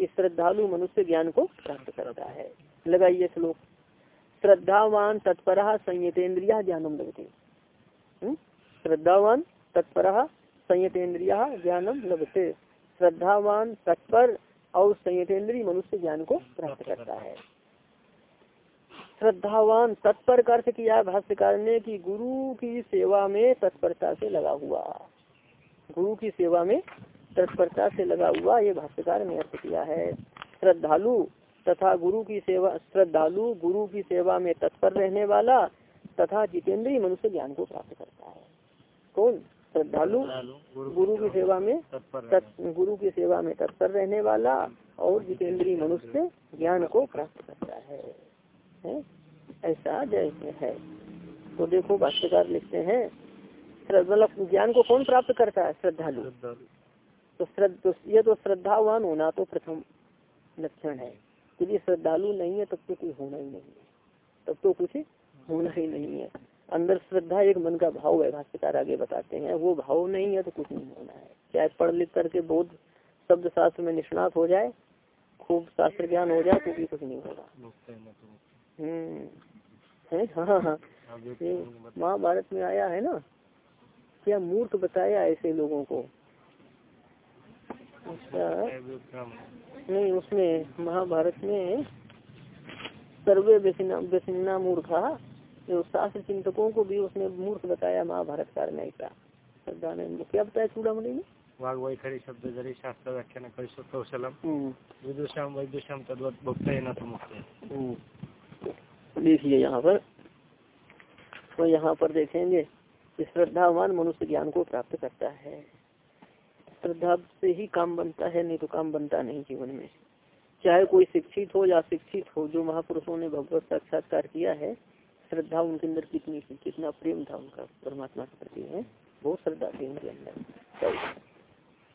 श्रद्धालु मनुष्य ज्ञान को प्राप्त करता है। लगाइए श्लोक। श्रद्धावान तत्पर संयतेन्द्रिया ज्ञानम लभते। हम्म? श्रद्धावान तत्पर संयतेन्द्रिया ज्ञानम लभते। श्रद्धावान तत्पर और संयतेन्द्रीय मनुष्य ज्ञान को प्राप्त करता है। श्रद्धावान तत्पर का अर्थ किया भाष्यकार ने कि गुरु की सेवा में तत्परता से लगा हुआ। गुरु की सेवा में तत्परता से लगा हुआ ये भाष्यकार ने अर्थ किया है। श्रद्धालु तथा गुरु की सेवा श्रद्धालु गुरु की सेवा में तत्पर रहने वाला तथा जितेंद्रीय मनुष्य ज्ञान को प्राप्त करता है। कौन? श्रद्धालु गुरु की सेवा में गुरु की सेवा में तत्पर रहने वाला और जितेंद्रीय मनुष्य ज्ञान को प्राप्त करता है, है? ऐसा जैसे है। तो देखो भाष्यकार लिखते हैं मतलब ज्ञान को कौन प्राप्त करता है? श्रद्धालु। तो श्रद्धा तो ये तो श्रद्धावान होना तो प्रथम लक्षण है। यदि श्रद्धालु नहीं है तब तो कुछ होना ही नहीं है। तब तो कुछ होना ही नहीं है। अंदर श्रद्धा एक मन का भाव है भाष्यकार आगे बताते हैं। वो भाव नहीं है तो कुछ नहीं होना है। चाहे पढ़ लिख करके बोध शब्द शास्त्र में निष्णात हो जाए खूब शास्त्र ज्ञान हो जाए तो भी कुछ नहीं होगा। है? हाँ हाँ महाभारत में आया है ना? क्या मूर्ख बताया ऐसे लोगों को? अच्छा। नहीं उसमें महाभारत में सर्वे व्यसिना मूर्खा जो शास्त्र चिंतकों को भी उसने मूर्ख बताया महाभारत कार ने ऐसा। श्रद्धानंद क्या बताया चूड़ामणि में वाघ शब्द जरी शास्त्र व्याख्यान कौशलम। हम्म। विदुषाम वैदुषाम तद्वत भक्त न हम्म। देखिए यहाँ पर तो यहाँ पर देखेंगे श्रद्धावान मनुष्य ज्ञान को प्राप्त करता है। श्रद्धा से ही काम बनता है, नहीं तो काम बनता नहीं जीवन में। चाहे कोई शिक्षित हो या शिक्षित हो, जो महापुरुषों ने भगवत साक्षात्कार किया है, श्रद्धा उनके अंदर कितनी थी, कितना प्रेम था उनका, परमात्मा के प्रति, है? बहुत श्रद्धा थी उनके अंदर।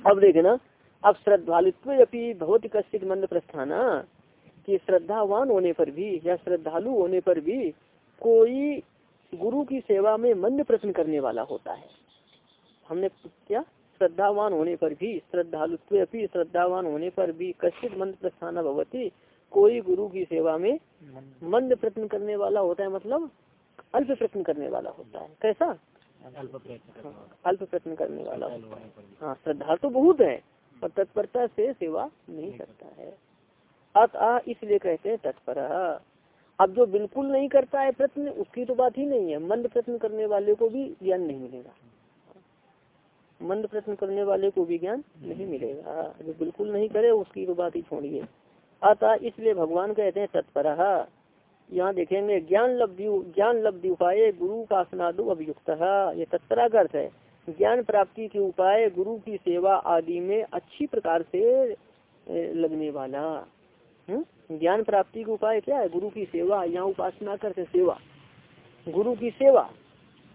अब देखे ना, अब श्रद्धालुत्व अपनी बहुत कश्चित मंद प्रस्थाना कि श्रद्धावान होने पर भी या श्रद्धालु होने पर भी कोई गुरु की सेवा में मंद प्रश्न करने वाला होता है। हमने क्या? श्रद्धावान होने पर भी श्रद्धालुत्व अपनी श्रद्धावान होने पर भी कश्चित मंद प्रस्थान भगवती कोई गुरु की सेवा में मंद प्रश्न करने वाला होता है मतलब अल्प प्रश्न करने वाला होता है। कैसा? अल्प प्रश्न करने वाला। होता है। हाँ श्रद्धा तो बहुत है पर तत्परता से सेवा नहीं करता। है। अत इसलिए कहते हैं तत्पर। अब जो बिल्कुल नहीं करता है प्रश्न, उसकी तो बात ही नहीं है। मंद प्रश्न करने वाले को भी ज्ञान नहीं मिलेगा। मंद प्रश्न करने वाले को भी ज्ञान नहीं मिलेगा। जो बिल्कुल नहीं करे, उसकी तो बात ही छोड़िए अतः इसलिए भगवान कहते हैं तत्पर। यहाँ देखेंगे, ज्ञान लब्धि ज्ञान लब्धि उपाय गुरु का स्नादु अभियुक्त। ये तत्परा अर्थ है, ज्ञान प्राप्ति के उपाय गुरु की सेवा आदि में अच्छी प्रकार से लगने वाला? ज्ञान प्राप्ति का उपाय क्या है? गुरु की सेवा यहाँ उपासना करते सेवा। गुरु की सेवा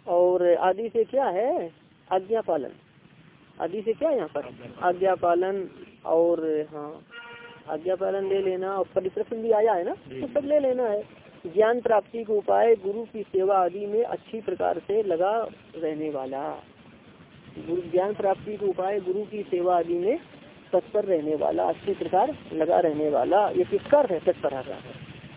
और आदि से क्या है? आज्ञा पालन। आदि से क्या यहाँ पर? आज्ञा पालन और हाँ आज्ञा पालन ले लेना और परिप्रश्न भी आया है ना? तो सब ले लेना है। ज्ञान प्राप्ति के उपाय गुरु की सेवा आदि में अच्छी प्रकार से लगा रहने वाला। गुरु ज्ञान प्राप्ति के उपाय गुरु की सेवा आदि में तत्पर रहने वाला अच्छी प्रकार लगा रहने वाला ये किसका है? तत्पर है।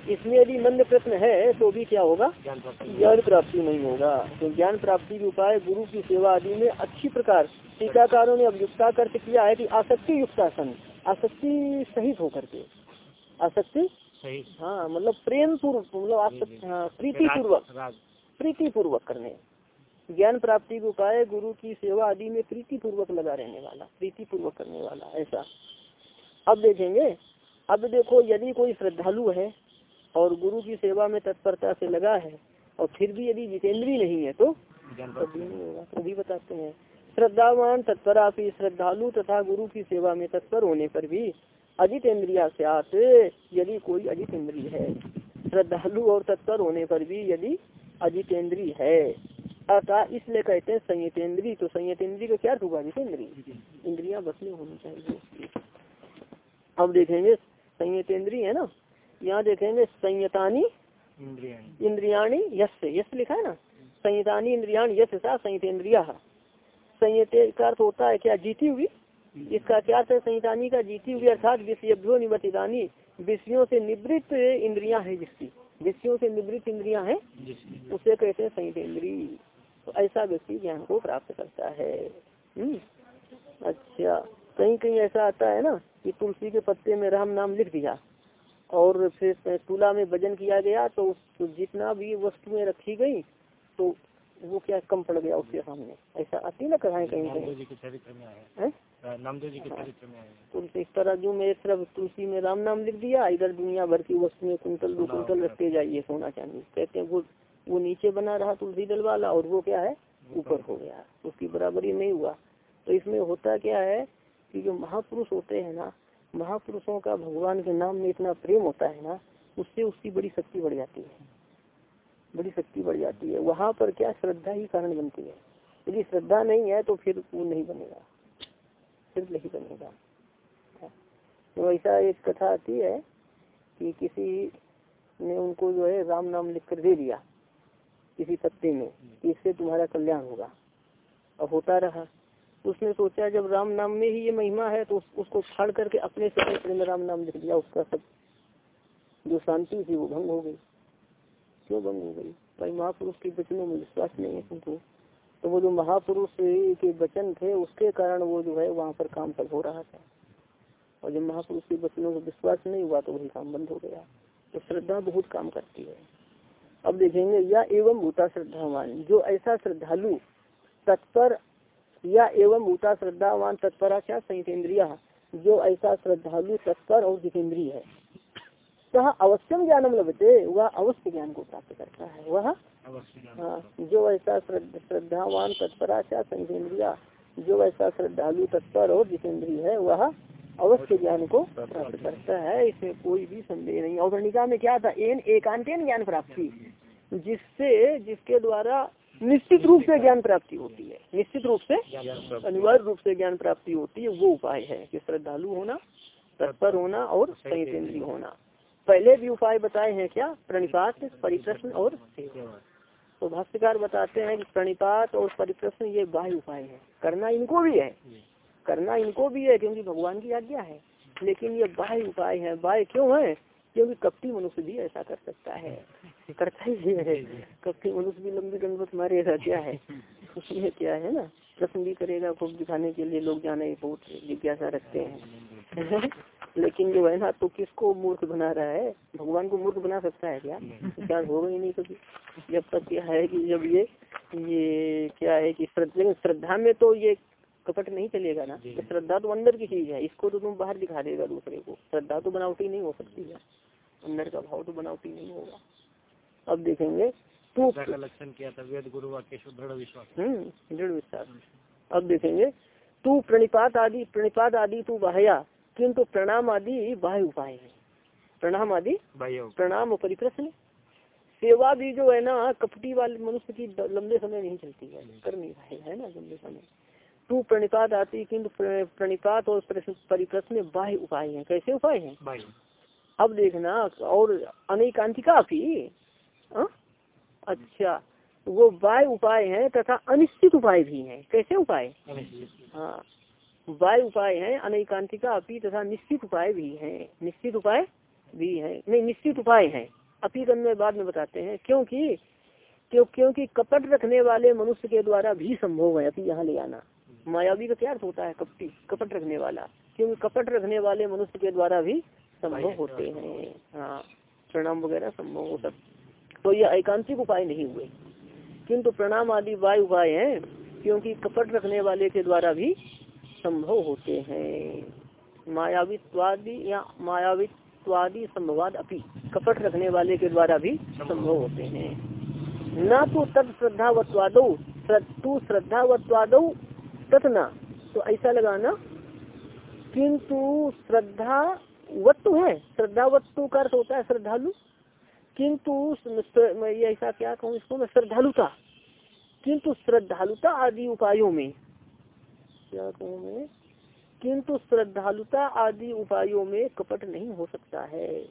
इसमें यदि मंद प्रश्न है तो भी क्या होगा? ज्ञान प्राप्ति नहीं होगा। तो ज्ञान प्राप्ति के उपाय गुरु की सेवा आदि में अच्छी प्रकार टीकाकारों ने अभियुक्ता कर्त किया है कि आसक्ति युक्तासन आसक्ति सहित होकर के। आसक्ति? हाँ मतलब प्रेम पूर्वक मतलब हाँ प्रीति पूर्वक प्रीति पूर्वक करने। ज्ञान प्राप्ति के उपाय गुरु की सेवा आदि में प्रीति पूर्वक लगा रहने वाला प्रीति पूर्वक करने वाला ऐसा। अब देखेंगे अब देखो यदि कोई श्रद्धालु है और गुरु की सेवा में तत्परता से लगा है और फिर भी यदि जितेंद्री नहीं है तो होगा। तभी बताते हैं। श्रद्धावान तत्परा भी श्रद्धालु तथा गुरु की सेवा में तत्पर होने पर भी अजित इंद्रिया से यदि कोई अजित इंद्रिय है। श्रद्धालु और तत्पर होने पर भी यदि अजित इंद्रिय है। अतः इसलिए कहते हैं संयतेंद्री तो संयतेंद्री का क्या हुआ जितेंद्री इंद्रिया। बसने होनी चाहिए। अब देखेंगे संयतेंद्री है ना? यहाँ देखेंगे संयतानी इंद्रियाणी। यश यश लिखा है ना? संयतानी इंद्रियाणी यश सा संयतेंद्रिया। संयत का अर्थ होता है क्या? जीती हुई। इसका क्या अर्थ है? संहितानी का जीती हुई अर्थात विषयभ्यो निवर्तिदानी विषयों से निवृत्त इंद्रिया है जिसकी। विषयों से निवृत्त इंद्रिया है। उसे कहते हैं संहित इंद्री तो ऐसा व्यक्ति ज्ञान को प्राप्त करता है। हम्म। अच्छा। कहीं कहीं ऐसा आता है ना कि तुलसी के पत्ते में राम नाम लिख दिया और फिर तुला में वज़न किया गया तो जितना भी वस्तुएँ रखी गई तो वो क्या कम पड़ गया उसके सामने। ऐसा आती ना कहीं कहीं? जी के आए हैं? हैं नामदेव जी के चरित्र में आए तो इस तरह जो मैं तरफ़ तुलसी में राम नाम लिख दिया इधर दुनिया भर की वस्तुएँ कुंटल दो कुंटल रखते जाइए सोना चांदी। कहते हैं वो वो नीचे बना रहा तुलसी दल वाला और वो क्या है? ऊपर हो गया। उसकी बराबरी नहीं हुआ। तो इसमें होता क्या है कि जो महापुरुष होते हैं ना, महापुरुषों का भगवान के नाम में इतना प्रेम होता है ना, उससे उसकी बड़ी शक्ति बढ़ जाती है। बड़ी शक्ति बढ़ जाती है। वहाँ पर क्या श्रद्धा ही कारण बनती है। यदि श्रद्धा नहीं है तो फिर वो नहीं बनेगा। फिर नहीं बनेगा। तो ऐसा एक कथा आती है कि किसी ने उनको जो है राम नाम लिख कर दे दिया। किसी पत्ते में इससे तुम्हारा कल्याण होगा। अब होता रहा। उसने सोचा जब राम नाम में ही ये महिमा है तो उस, उसको फाड़ करके अपने से में राम नाम लिख दिया उसका सब। जो शांति थी वो भंग हो गई। क्यों भंग हो गई? भाई महापुरुष के वचनों में विश्वास नहीं है तुमको। तो वो जो महापुरुष के वचन थे उसके कारण वो जो है वहाँ पर काम सब हो रहा था। और जब महापुरुष के वचनों को विश्वास नहीं हुआ तो वही काम बंद हो गया। तो श्रद्धा बहुत काम करती है। अब देखेंगे या एवं भूता श्रद्धावान जो ऐसा श्रद्धालु तत्पर या एवं भूता श्रद्धावान तत्परा क्या संहितेन्द्रिया जो ऐसा श्रद्धालु तत्पर और जितेंद्रिय है। वह अवश्यम ज्ञानम लभते वह अवश्य ज्ञान को प्राप्त करता है। वह हाँ जो ऐसा श्रद्ध- श्रद्धावान तत्परा क्या संहितेन्द्रिया जो ऐसा श्रद्धालु तत्पर और जितेंद्रिय है वह अवश्य ज्ञान को प्राप्त करता है, इसमें कोई भी संदेह नहीं और वर्णिका में क्या था? एन एकांतेन ज्ञान प्राप्ति, जिससे, जिसके द्वारा निश्चित रूप से ज्ञान प्राप्ति होती है। निश्चित रूप से अनिवार्य रूप से ज्ञान प्राप्ति होती है, वो उपाय है कि श्रद्धालु होना, तत्पर होना और संयतेंद्रीय होना। पहले भी उपाय बताए हैं क्या? प्रणिपात, परिप्रश्न और तो भाष्यकार बताते हैं कि प्रणिपात और परिप्रश्न ये बाह्य उपाय है। करना इनको भी है। करना इनको भी है क्योंकि भगवान की आज्ञा है। लेकिन ये बाह्य उपाय है बाह्य क्यों है? क्योंकि कपटी मनुष्य भी ऐसा कर सकता है। करता ही है। कपटी मनुष्य भी लंबी दंडवत मारेगा क्या है? उसमें क्या है ना? प्रश्न भी करेगा खूब दिखाने के लिए लोग जाने बहुत जिज्ञासा रखते हैं। लेकिन जो है ना तो किसको मूर्ख बना रहा है? भगवान को मूर्ख बना सकता है क्या? क्या होगा ही नहीं कभी। जब तक क्या है कि जब ये ये क्या है कि श्रद्धा में तो ये कपट नहीं चलेगा ना तो श्रद्धा तो अंदर की चीज़ है इसको तो तुम बाहर दिखा देगा दूसरे को। श्रद्धा तो बनावटी नहीं हो सकती है। अंदर का भाव तो बनावटी नहीं होगा। अब देखेंगे तू लक्षण किया था वेद गुरु दृढ़ विश्वास। हम्म दृढ़ विश्वास। अब देखेंगे तू प्रणिपात आदि प्रणिपात आदि तू बाह्या किंतु प्रणाम आदि बाह्य उपाय है। प्रणाम आदि प्रणाम परिप्रश्न। सेवा भी जो है ना कपटी वाले मनुष्य की लंबे समय नहीं चलती है करनी है है ना लंबे समय। तू प्रणिपात आती किंतु प्रणिपात और प्रश्न- परिप्रश्न बाह्य उपाय है। कैसे उपाय है? अब देखना और अनेकांतिका भी हाँ? अच्छा वो बाह्य उपाय है तथा अनिश्चित उपाय भी है। कैसे उपाय? हाँ। बाह्य उपाय है अनेकांतिका अपी तथा निश्चित उपाय भी है। निश्चित उपाय भी है। नहीं निश्चित उपाय है। अपी में बाद में बताते हैं। क्योंकि क्यों क्योंकि कपट रखने वाले मनुष्य के द्वारा भी संभव है अभी यहाँ ले आना। मायावी का क्या अर्थ होता है कपटी कपट रखने वाला? क्योंकि कपट रखने वाले मनुष्य के द्वारा भी संभव होते हैं हाँ। प्रणाम वगैरह संभव हो सब। तो ये एकांतिक उपाय नहीं हुए। किंतु प्रणाम आदि वाय उपाय है क्योंकि कपट रखने वाले के द्वारा भी संभव होते हैं। मायावित्वादि या मायावित्वादि संभवाद अपि कपट रखने वाले के द्वारा भी संभव होते हैं। न तो तद श्रद्धावत्वादो तू श्रद्धावत्वादो तथ न। तो ऐसा लगाना किंतु श्रद्धा वत्तु है। श्रद्धा वत्तु का अर्थ होता है श्रद्धालु। किंतु मैं ये ऐसा क्या कहूँ इसको? मैं श्रद्धालुता। किंतु श्रद्धालुता आदि उपायों में क्या कहूँ मैं? किंतु श्रद्धालुता आदि उपायों में कपट नहीं हो सकता है।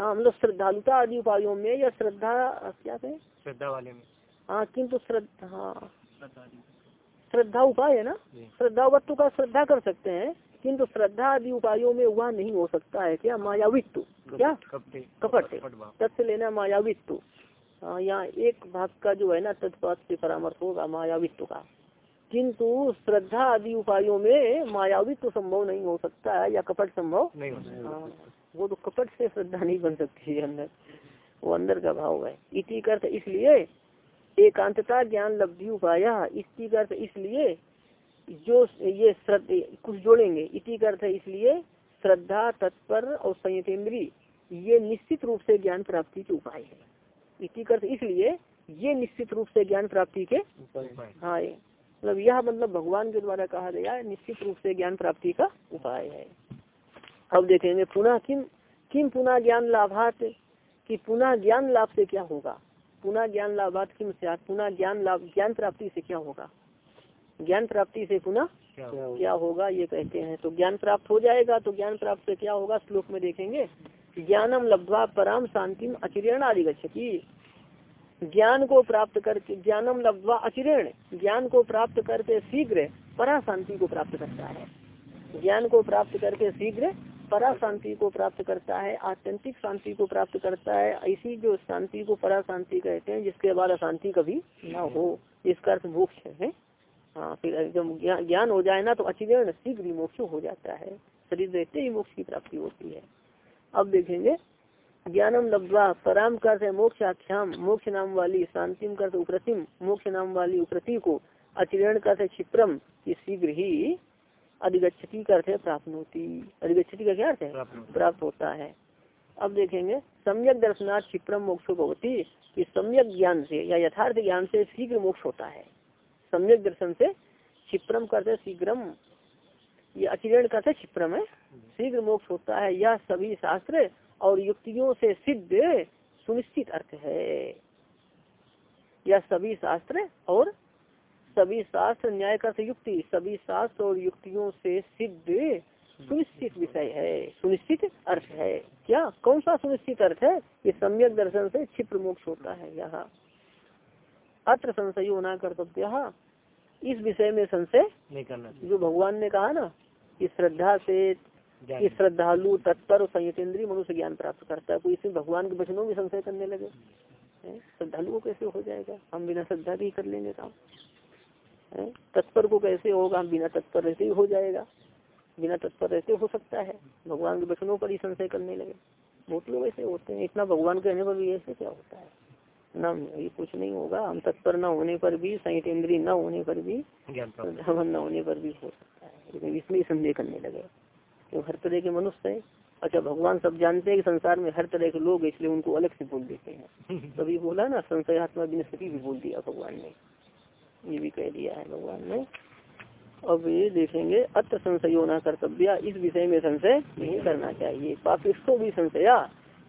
हाँ मतलब श्रद्धालुता आदि उपायों में या श्रद्धा क्या कहें? श्रद्धा वाले में। हाँ किंतु श्रद्धा हाँ। श्रद्धा उपाय है ना? श्रद्धा श्रद्धावत्व का श्रद्धा कर सकते हैं किंतु श्रद्धा आदि उपायों में वह नहीं हो सकता है क्या? मायावित्व क्या? कपट। भाव लेना मायावित्व यहाँ एक भाग का जो है ना तत्पात से परामर्श होगा मायावित्व का। किंतु श्रद्धा आदि उपायों में मायावी तो संभव नहीं हो सकता है या कपट संभव नहीं हो सकता। हाँ, वो तो कपट से श्रद्धा नहीं बन सकती है अंदर। वो अंदर का भाव है। इसी अर्थ इसलिए एकांतता ज्ञान लब्धि उपाय। इसी अर्थ इसलिए जो ये श्रद्धा कुछ जोड़ेंगे। इति अर्थ इसलिए श्रद्धा तत्पर और संयतेंद्री ये निश्चित रूप से ज्ञान प्राप्ति के उपाय है। इसी अर्थ इसलिए ये निश्चित रूप से ज्ञान प्राप्ति के उपाय। हाँ मतलब यह मतलब भगवान के द्वारा कहा गया है निश्चित रूप से ज्ञान प्राप्ति का उपाय है। अब देखेंगे पुनः किम किम पुनः ज्ञान लाभात कि पुनः ज्ञान लाभ से क्या होगा? पुनः ज्ञान लाभात किम पुनः ज्ञान लाभ ज्ञान प्राप्ति से क्या होगा? ज्ञान प्राप्ति से पुनः क्या क्या होगा? ये कहते हैं। तो ज्ञान प्राप्त हो जाएगा तो ज्ञान प्राप्त से क्या होगा? श्लोक में देखेंगे। ज्ञानम लब्धवा पराम शांतिम अचिरण आदि गच्छति ज्ञान को प्राप्त करके ज्ञानम लब्धवा अचिरण ज्ञान को प्राप्त करके शीघ्र परा शांति को प्राप्त करता है। ज्ञान को प्राप्त करके शीघ्र परा शांति को प्राप्त करता है आत्यंतिक शांति को प्राप्त करता है ऐसी जो शांति को परा शांति कहते हैं जिसके बाद अशांति कभी न हो इसका अर्थ मोक्ष है। हाँ फिर जब ज्ञान हो जाए ना तो अचिरण शीघ्र मोक्ष हो जाता है। शरीर रहते ही मोक्ष की प्राप्ति होती है। अब देखेंगे ज्ञानम लब्वा पराम कर मोक्ष आख्याम मोक्ष नाम वाली शांतिम कर उप्रतिम मोक्ष नाम वाली उप्रति को अचिरण कर क्षिप्रम की शीघ्र ही अधिगछति करते प्राप्त होती अधिगछति का क्या अर्थ है? प्राप्त होता है। अब देखेंगे सम्यक दर्शनार्थ क्षिप्रम मोक्ष भवती कि सम्यक ज्ञान से या यथार्थ ज्ञान से शीघ्र मोक्ष होता है। सम्यक दर्शन से क्षिप्रम करते शीघ्रम ये अचिरण करते क्षिप्रम है शीघ्र मोक्ष होता है यह सभी शास्त्र और युक्तियों से सिद्ध सुनिश्चित अर्थ है। यह सभी शास्त्र और सभी शास्त्र न्याय का युक्ति सभी शास्त्र और युक्तियों से सिद्ध सुनिश्चित विषय है सुनिश्चित अर्थ है। क्या? कौन सा सुनिश्चित अर्थ है? कि सम्यक दर्शन से क्षिप्र मोक्ष होता है यहाँ। अत्र संशय होना कर्तव्य। इस विषय में संशय नहीं करना जो भगवान ने कहा ना कि श्रद्धा से कि श्रद्धालु तत्पर और संयतेंद्रीय मनुष्य ज्ञान प्राप्त करता है कोई इसमें भगवान के वचनों में संशय करने लगे? श्रद्धालु को कैसे हो जाएगा? हम बिना श्रद्धा भी कर लेंगे काम? तत्पर को कैसे होगा? बिना तत्पर रहते ही हो जाएगा। बिना तत्पर रहते हो सकता है। भगवान के वचनों पर ही संशय करने लगे। बहुत लोग ऐसे होते हैं। इतना भगवान कहने पर भी ऐसे क्या होता है? ना ये कुछ नहीं होगा। हम तत्पर न होने पर भी संयतेंद्रीय न होने पर भी श्रद्धावन न होने पर भी हो सकता है। लेकिन इसमें ही संदेह करने लगे। क्यों? हर तरह के मनुष्य है। अच्छा भगवान सब जानते हैं कि संसार में हर तरह के लोग इसलिए उनको अलग से बोल देते हैं। तभी बोला ना संशयात्मा विनस्पति भी बोल दिया भगवान ने। ये भी कह दिया है भगवान ने। अब ये देखेंगे अत्र संशयो न कर्तव्य इस विषय में संशय नहीं करना चाहिए। पापिष्टो भी संशया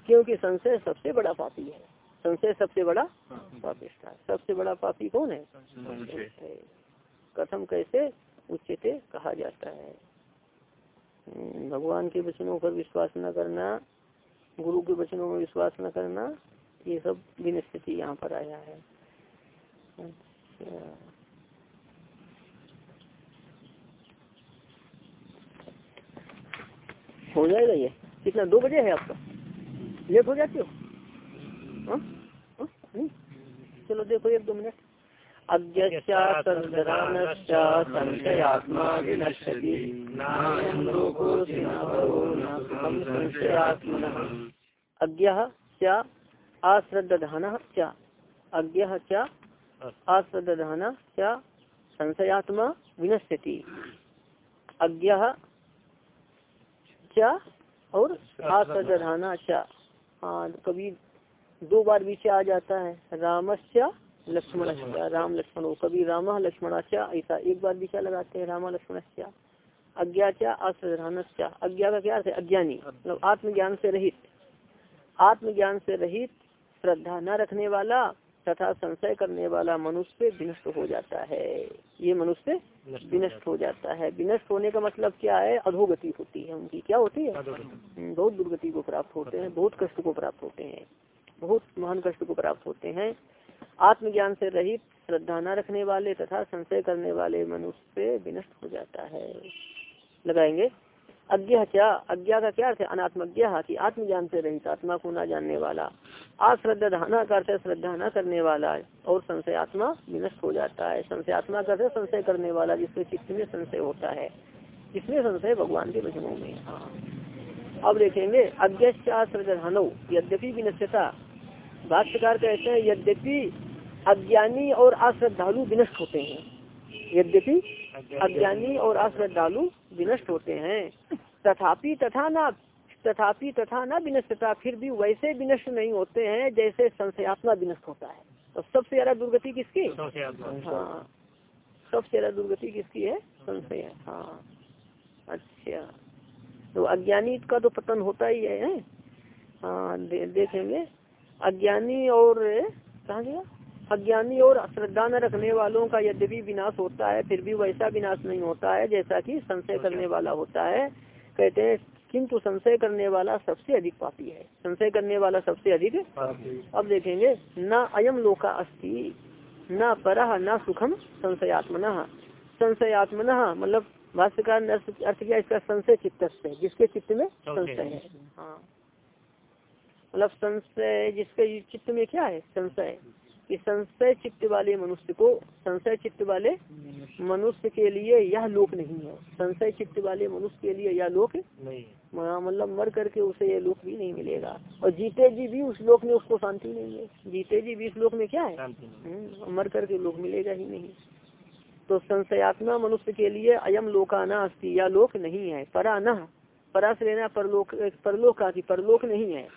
क्योंकि संशय सबसे बड़ा पापी है। संशय सबसे बड़ा पापिष्ट है। सबसे बड़ा पापी कौन है? कथम कैसे? उच्चते कहा जाता है। हम्म, भगवान के वचनों पर विश्वास न करना गुरु के वचनों में विश्वास न करना ये सब विनस्थिति यहाँ पर आया है। हो जाएगा ये। कितना? दो बजे है आपका? लेट हो जाते हो? हाँ? हाँ? चलो देखो एक दो मिनट। अज्ञः च आश्रद्धानः च। अज्ञः च आश्रद्धानः च संशयात्मा विनश्यति। च और आश्रद्धाना च। हाँ कभी दो बार बीच आ जाता है रामस्य लक्ष्मण राम लक्ष्मण कभी राम लक्ष्मण ऐसा एक बार बीचा लगाते हैं, राम लक्ष्मण अज्ञा चा अश्रद्धान अज्ञा का क्या अर्थ है? अज्ञानी मतलब आत्मज्ञान से रहित। आत्मज्ञान से रहित, श्रद्धा न रखने वाला तथा संशय करने वाला मनुष्य विनष्ट हो जाता है। ये मनुष्य विनष्ट हो जाता है। विनष्ट होने का मतलब क्या है? अधोगति होती है उनकी। क्या होती है? हम्म, बहुत दुर्गति को प्राप्त होते हैं बहुत कष्ट को प्राप्त होते हैं बहुत महान कष्ट को प्राप्त होते हैं। आत्मज्ञान से रहित श्रद्धा न रखने वाले तथा संशय करने वाले मनुष्य विनष्ट हो जाता है। लगाएँगे? अज्ञा क्या? अज्ञा का क्या अर्थ है? अनात्मज्ञा की आत्म ज्ञान से रहित आत्मा को ना जानने वाला। अश्रद्धाना करते, श्रद्धा न करने वाला और संशय आत्मा विनष्ट हो जाता है। संशय आत्मा करते संशय करने वाला जिसके चित्त में संशय होता है। जिसमें संशय भगवान के वचनों में हाँ। अब देखेंगे अज्ञाश्रद्धानो यद्यपि विनश्यता। भाष्यकार कहते हैं, यद्यपि अज्ञानी और अश्रद्धालु विनष्ट होते हैं। यद्यपि अज्ञानी और अश्रद्धालु विनष्ट होते हैं। तथापि तथा ना तथापि तथा न विनष्टता फिर भी वैसे विनष्ट नहीं होते हैं जैसे संशयात्मा विनष्ट होता है। तो सबसे ज़्यादा दुर्गति किसकी? हाँ। सबसे ज़्यादा दुर्गति किसकी है? संशय। हाँ। अच्छा। तो अज्ञानी का तो पतन होता ही है हाँ? दे, देखेंगे। अज्ञानी और कहा गया अज्ञानी और श्रद्धा न रखने वालों का यद्यपि विनाश होता है फिर भी वैसा विनाश नहीं होता है जैसा कि संशय करने वाला होता है। कहते हैं किंतु संशय करने वाला सबसे अधिक पापी है। संशय करने वाला सबसे अधिक अब देखेंगे न अयम लोका अस्ति न पर न सुखम संशयात्मन। संशयात्मन मतलब भाष्यकार अर्थ क्या इसका संशय चित्त से जिसके चित्त में संशय है। हाँ। मतलब संशय जिसके चित्त में क्या है? संशय। कि संशय चित्त वाले मनुष्य को संशय चित्त वाले मनुष्य के लिए यह लोक नहीं है। संशय चित्त वाले मनुष्य के लिए यह लोक नहीं मतलब मर करके उसे यह लोक भी नहीं मिलेगा। और जीते जी भी उस लोक में उसको शांति नहीं है। जीते जी भी इस लोक में क्या है? हम्म, मर करके लोक मिलेगा ही नहीं। तो संशयात्मा मनुष्य के लिए अयम लोकाना अस्थि या लोक नहीं है। परा न परा से लेना परलोक परलोक का परलोक नहीं है।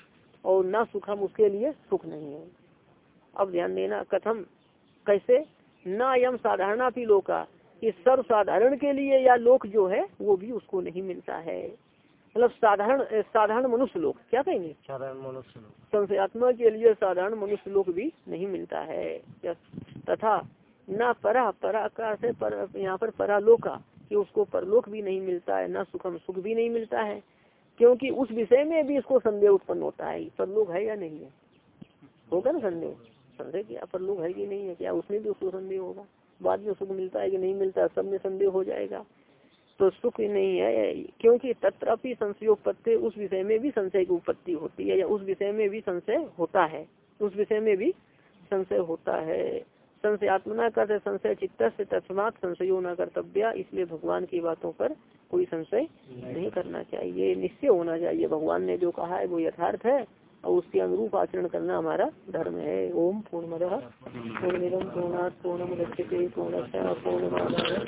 और न सुखम उसके लिए सुख नहीं है। अब ध्यान देना कथम कैसे? न यम साधारणा भी लोका। कि सर्व साधारण के लिए या लोक जो है वो भी उसको नहीं मिलता है। मतलब साधारण साधारण मनुष्य लोक क्या कहेंगे? साधारण मनुष्य लोक। संशयात्मा के लिए साधारण मनुष्य लोक भी नहीं मिलता है। तथा न परा परा का से पर यहाँ पर परालोका कि उसको परलोक भी नहीं मिलता है न सुखम सुख भी नहीं मिलता है क्योंकि उस विषय में भी इसको संदेह उत्पन्न होता है परलोक है या नहीं है। होगा ना संदेह? संदेह क्या पर लोग है कि नहीं है क्या उसमें भी उसको संदेह होगा? बाद में सुख मिलता है कि नहीं मिलता सब में संदेह हो जाएगा। तो सुख नहीं है क्योंकि तत्रापि संशयोपत्ति उस विषय में भी संशय की उत्पत्ति होती है या उस विषय में भी संशय होता है। उस विषय में भी संशय होता है। संशय आत्मना कर संशय चित्त से तस्मात संशयो न कर्तव्य इसलिए भगवान की बातों पर कोई संशय नहीं करना चाहिए। निश्चय होना चाहिए। भगवान ने जो कहा है वो यथार्थ है। और उसके अनुरूप आचरण करना हमारा धर्म है। ओम पूर्ण पूर्णिदम पूर्णात् पूर्ण पूर्ण पूर्णमादाय।